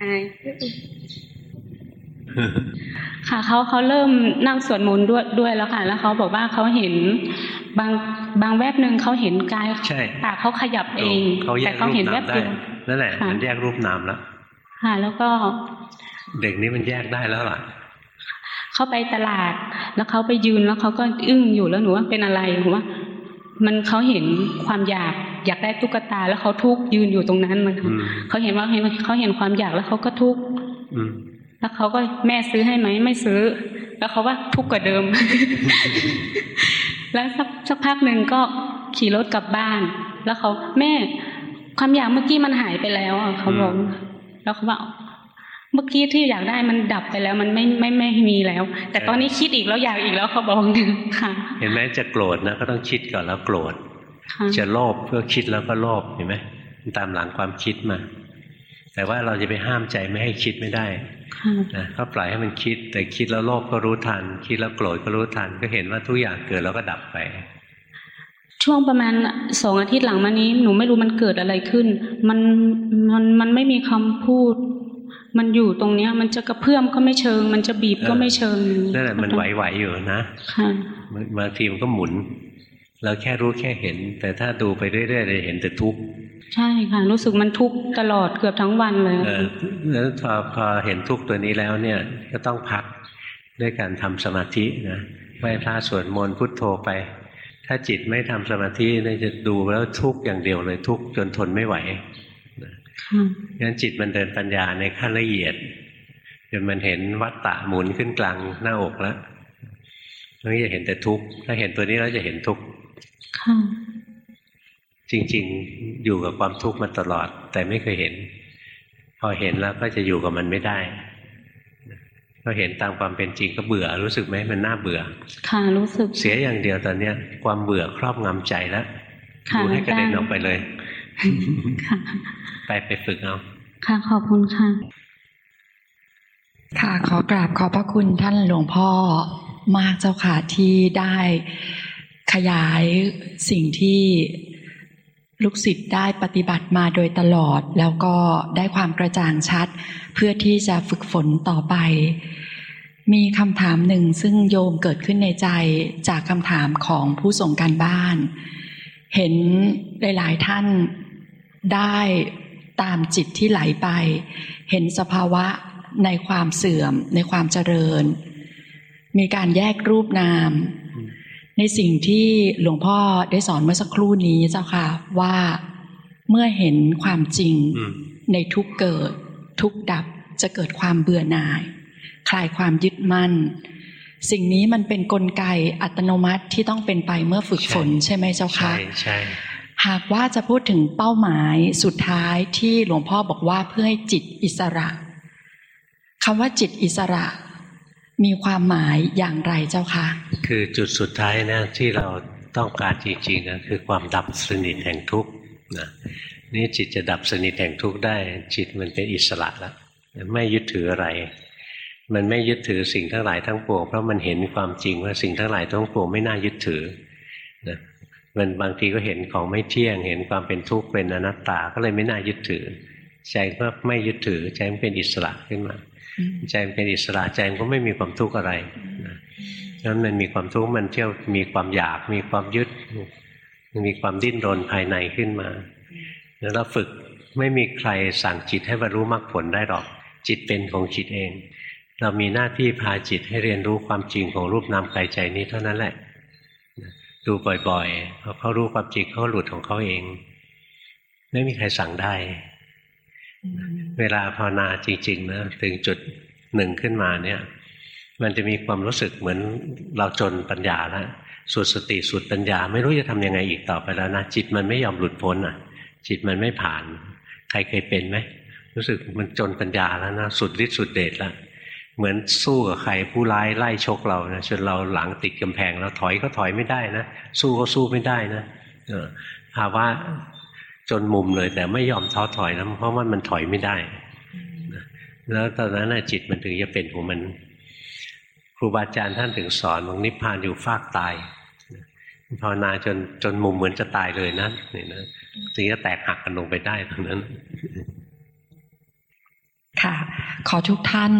อายค่ะเขาเขาเริ่มนั่งสวดมนต์ด้วยด้วยแล้วค่ะ แล้วเขาบอกว่าเขาเห็นบางบางแวบหนึ่งเขาเห็นกายใช่ปากเขาขยับเองเขาแยแต่กเขารูปเห็นแวนามบได้เดียวนั่นแหละค่ะมันแยกรูปนามแล้วค่ะ แล้วก็ เด็กนี้มันแยกได้แล้วล่ะเขาไปตลาด แล้วเขาไปยืนแล้วเขาก็อึ้งอยู่แล้วหนูว่าเป็นอะไรหนูว่า มันเขาเห็นความอยากอยากได้ตุ๊กตา แล้วเขาทุกข์ยืนอยู่ตรงนั้นมันค่ะอืมเขาเห็นว่าเห็นเขาเห็นความอยากแล้วเขาก็ทุกข์อืมแล้วเขาก็แม่ซื้อให้ไหมไม่ซื้อ แล้วเขาว่าทุกข์กว่าเดิม แล้วสักสักพักหนึ่งก็ขี่รถกลับบ้าน แล้วเขาแม่ความอยากเมื่อกี้มันหายไปแล้วอะเขาบอกแล้วเขาบอก เมื่อกี้ที่อยากได้มันดับไปแล้ว มันไม่ไม่ไม่มีแล้ว แต่ตอนนี้คิดอีกแล้วอยากอีกแล้วเขาบอกค่ะ เห็นไหมจะโกรธนะก็ต้องคิดก่อนแล้วโกรธค่ะจะโลภเพื่อคิดแล้วก็โลภเห็นไหมมันตามหลังความคิดมา แต่ว่าเราจะไปห้ามใจไม่ให้คิดไม่ได้ค่ะนะก็ปล่อยให้มันคิด แต่คิดแล้วโลภก็รู้ทัน คิดแล้วโกรธก็รู้ทัน ก็เห็นว่าทุกอย่างเกิดแล้วก็ดับไป ช่วงประมาณสองอาทิตย์หลังมานี้ หนูไม่รู้มันเกิดอะไรขึ้น มันมันมันไม่มีคำพูด มันอยู่ตรงเนี้ย มันจะกระเพื่อมก็ไม่เชิง มันจะบีบก็ไม่เชิงนั่นแหละมันไหวๆอยู่นะค่ะบางทีมันก็หมุน เราแค่รู้แค่เห็น แต่ถ้าดูไปเรื่อยๆจะเห็นแต่ทุกข์ใช่ค่ะ รู้สึกมันทุกข์ตลอดเกือบทั้งวันเลยเออแล้วพอพอเห็นทุกข์ตัวนี้แล้วเนี่ยก็ต้องพักด้วยการทำสมาธินะไหว้พระสวดมนต์พุทโธไป ถ้าจิตไม่ทำสมาธิเนี่ยจะดูแล้วทุกข์อย่างเดียวเลยทุกข์จนทนไม่ไหวค่ะ งั้นจิตมันเดินปัญญาในขั้นละเอียดจนมันเห็นวัฏฏะหมุนขึ้นกลางหน้าอกแล้วตรงนี้จะเห็นแต่ทุกข์ถ้าเห็นตัวนี้แล้วจะเห็นทุกข์ค่ะจริง ๆ อยู่กับความทุกข์มาตลอด แต่ไม่เคยเห็น พอเห็นแล้วก็จะอยู่กับมันไม่ได้พอเห็นตามความเป็นจริงก็เบื่อ รู้สึกไหมมันน่าเบื่อ ค่ะรู้สึกเสียอย่างเดียวตอนเนี้ย ความเบื่อครอบงำใจแล้วค่ะดูให้กระเด็นได้ออกไปเลย ค่ะ ไปไปฝึกเอาค่ะขอบคุณค่ะ ค่ะขอกราบขอบพระคุณท่านหลวงพ่อมากเจ้าค่ะที่ได้ขยายสิ่งที่ลูกศิษย์ได้ปฏิบัติมาโดยตลอด แล้วก็ได้ความกระจ่างชัด เพื่อที่จะฝึกฝนต่อไป มีคำถามหนึ่งซึ่งโยมเกิดขึ้นในใจจากคำถามของผู้ส่งการบ้าน เห็นหลายๆท่านได้ตามจิตที่ไหลไป เห็นสภาวะในความเสื่อม ในความเจริญ มีการแยกรูปนาม ในสิ่งที่หลวงพ่อได้สอนเมื่อสักครู่นี้เจ้าค่ะว่าเมื่อเห็นความจริงอืมในทุกเกิด ทุกดับจะเกิดความเบื่อหน่าย คลายความยึดมั่น สิ่งนี้มันเป็นนกลไกอัตโนมัติที่ต้องเป็นไปเมื่อฝึกฝนใช่ไหมเจ้าค่ะใช่ใช่หากว่าจะพูดถึงเป้าหมายสุดท้ายที่หลวงพ่อบอกว่าเพื่อให้จิตอิสระคำว่าจิตอิสระ มีความหมายอย่างไรเจ้าคะคือจุดสุดท้ายนะที่เราต้องการจริงๆนะคือความดับสนิทแห่งทุกข์นะนี่จิตจะดับสนิทแห่งทุกข์ได้ จิตมันเป็นอิสระแล้วไม่ยึดถืออะไร มันไม่ยึดถือสิ่งทั้งหลายทั้งปวงเพราะมันเห็นความจริงว่าสิ่งทั้งหลายทั้งปวงไม่น่ายึดถือนะมันบางทีก็เห็นของไม่เที่ยง เห็นความเป็นทุกข์เป็นอนัตตาก็เลยไม่น่ายึดถือใจก็ไม่ยึดถือใจมันเป็นอิสระขึ้นมา ใจมันเป็นอิสระใจมันก็ไม่มีความทุกข์อะไรนะนั้นมันมีความทุกข์มันเที่ยวมีความอยาก มีความยึด มีความดิ้นรนภายในขึ้นมา แล้วเราฝึกไม่มีใครสั่งจิตให้บรรลุมรรคผลได้หรอก จิตเป็นของจิตเอง เรามีหน้าที่พาจิตให้เรียนรู้ความจริงของรูปนามกายใจนี้เท่านั้นแหละดูบ่อยๆพอเขารู้ความจริงเขาหลุดของเขาเอง ไม่มีใครสั่งได้ เวลาภาวนาจริงๆนะถึงจุดหนึ่งขึ้นมาเนี่ย มันจะมีความรู้สึกเหมือนเราจนปัญญาแล้วสุดสติสุดปัญญา ไม่รู้จะทำยังไงอีกต่อไปแล้วนะจิตมันไม่ยอมหลุดพ้นอะ จิตมันไม่ผ่าน ใครเคยเป็นไหมรู้สึกมันจนปัญญาแล้วนะสุดฤทธิ์สุดเดชแล้ว เหมือนสู้กับใครผู้ร้ายไล่ชกเรานะจนเราหลังติดกำแพง แล้วถอยก็ถอยไม่ได้นะสู้ก็สู้ไม่ได้นะภาวะจนมุมเลย แต่ไม่ยอมท้อถอยนะเพราะว่ามันถอยไม่ได้แล้วตอนนั้นจิตมันถึงจะเป็นของมัน ครูบาอาจารย์ท่านถึงสอนว่านิพพานอยู่ฟากตายภาวนาจนจนมุมเหมือนจะตายเลยนะนี่นะถึงจะแตกหักกันลงไปได้ตรงนั้น ค่ะ ขอทุกท่าน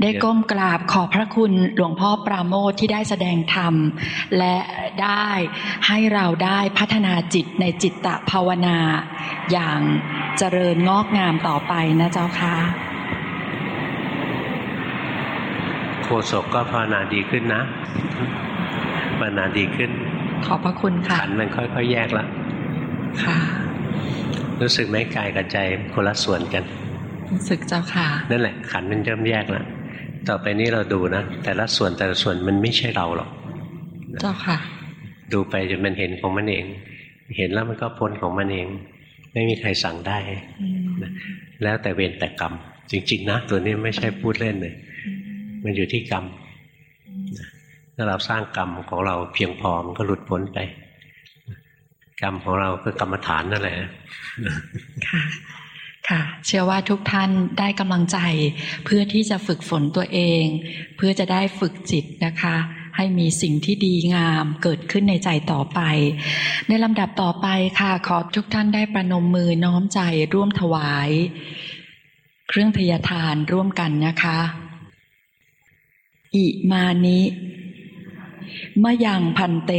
ได้ก้มกราบขอบพระคุณหลวงพ่อปราโมทที่ได้แสดงธรรม และได้ให้เราได้พัฒนาจิตในจิตตภาวนา อย่างเจริญงอกงามต่อไปนะเจ้าค่ะโคศกก็ภาวนาดีขึ้นนะภาวนาดีขึ้น ขอบพระคุณค่ะขันมันค่อยๆแยกละค่ะ รู้สึกไหมกายกับใจคนละส่วนกันรู้ สึกเจ้าค่ะ นั่นแหละ ขันมันเริ่มแยกแล้วต่อไปนี้เราดูนะแต่ละส่วนแต่ละส่วนมันไม่ใช่เราหรอกเจ้าค่ะ ดูไปจนมันเห็นของมันเอง เห็นแล้วมันก็พ้นของมันเอง ไม่มีใครสั่งได้นะแล้วแต่เวรแต่กรรม จริง ๆ นะ ตัวนี้ไม่ใช่พูดเล่นเลย มันอยู่ที่กรรมนะถ้าเราสร้างกรรมของเราเพียงพอมันก็หลุดพ้นไป กรรมของเราคือกรรมฐานนั่นแหละค่ะ ค่ะ เชื่อว่าทุกท่านได้กำลังใจ เพื่อที่จะฝึกฝนตัวเอง เพื่อจะได้ฝึกจิตนะคะ ให้มีสิ่งที่ดีงามเกิดขึ้นในใจต่อไป ในลำดับต่อไปค่ะขอทุกท่านได้ประนมมือน้อมใจร่วมถวาย เครื่องทยทานร่วมกันนะคะ อิมานิมะยังพันเต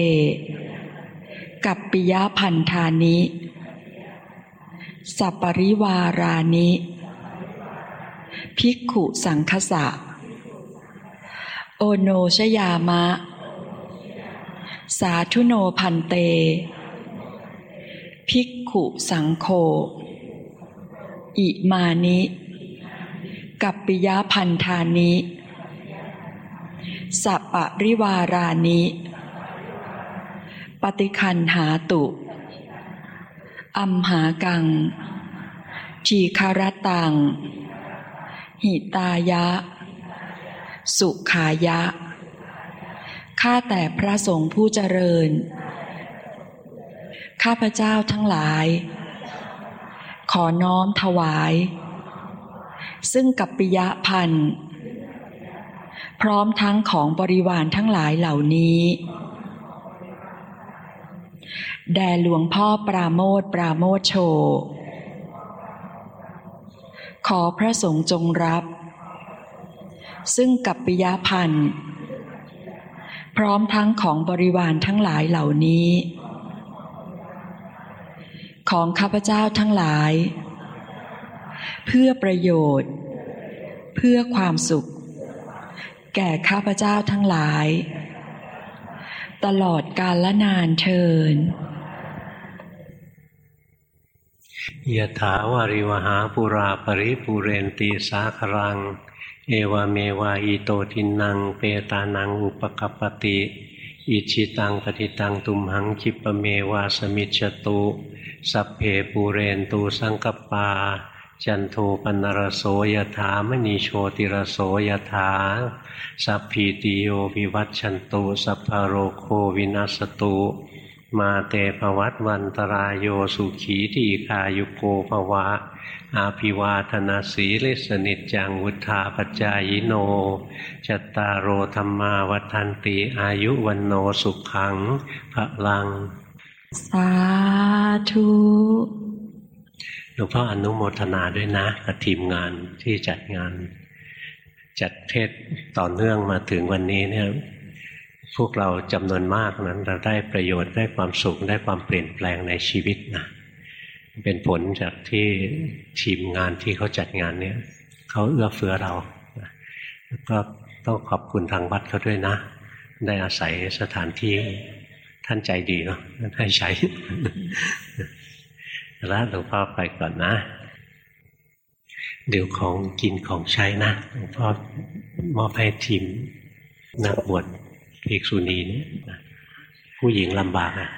กับปิยะพันธานิ สัปปริวารานิ ภิกขุสังคสะ โอโนชยามะ สาธุโนพันเต ภิกขุสังโฆอิมานิ กัปปิยะพันธานิสัปปริวารานิ ปฏิคันหาตุ อัมหากัง จีคารตัง หิตายะ สุขายะ ข้าแต่พระสงฆ์ผู้เจริญ ข้าพเจ้าทั้งหลาย ขอน้อมถวาย ซึ่งกัปปิยะพันธ์พร้อมทั้งของบริวารทั้งหลายเหล่านี้ แด่หลวงพ่อปราโมทปราโมทโช ขอพระสงฆ์จงรับ ซึ่งกัปปิยพันธ์พร้อมทั้งของบริวารทั้งหลายเหล่านี้ ของข้าพเจ้าทั้งหลาย เพื่อประโยชน์ เพื่อความสุข แก่ข้าพเจ้าทั้งหลาย ตลอดกาลละนานเทิน ยะถาวาริวหาปุราปริปุเรนตีสาครัง เอวเมวะอิโตทินัง เปตานังอุปกปปติ อิชิตังปฏิตังตุมหังคิปะเมวาสมิจตุ สัพเพปูเรนตูสังกปา จันโทปนรโสยถามณีโชติรโสยถา สัพพีติโยวิวัตชันตุ สัพพโรโควินัสตุ มาเตภวัตวันตรายโยสุขีทีคายุโกภวะ อาภิวาธนาสีลิสนิจจังวุธาปจายโน จัตตารโอธรรมาวัฏันติอายุวันโนสุขังพระลัง สาธุหลวงพ่ออนุโมทนาด้วยนะกับทีมงานที่จัดงาน จัดเทศต่อเนื่องมาถึงวันนี้เนี่ย พวกเราจำนวนมากนั้นเราได้ประโยชน์ได้ความสุขได้ความเปลี่ยนแปลงในชีวิตนะเป็นผลจากที่ทีมงานที่เขาจัดงานเนี่ยเขาเอื้อเฟื้อเราแล้วก็ต้องขอบคุณทางวัดเขาด้วยนะ ได้อาศัยสถานที่ท่านใจดีเนาะท่านให้ใช้แล้วหลวงพ่อไปก่อนนะ เดี๋ยวของกินของใช้นะหลวงพ่อมอบให้ทีมนักบวช ภิกษุณีเนี่ยผู้หญิงลำบากอะ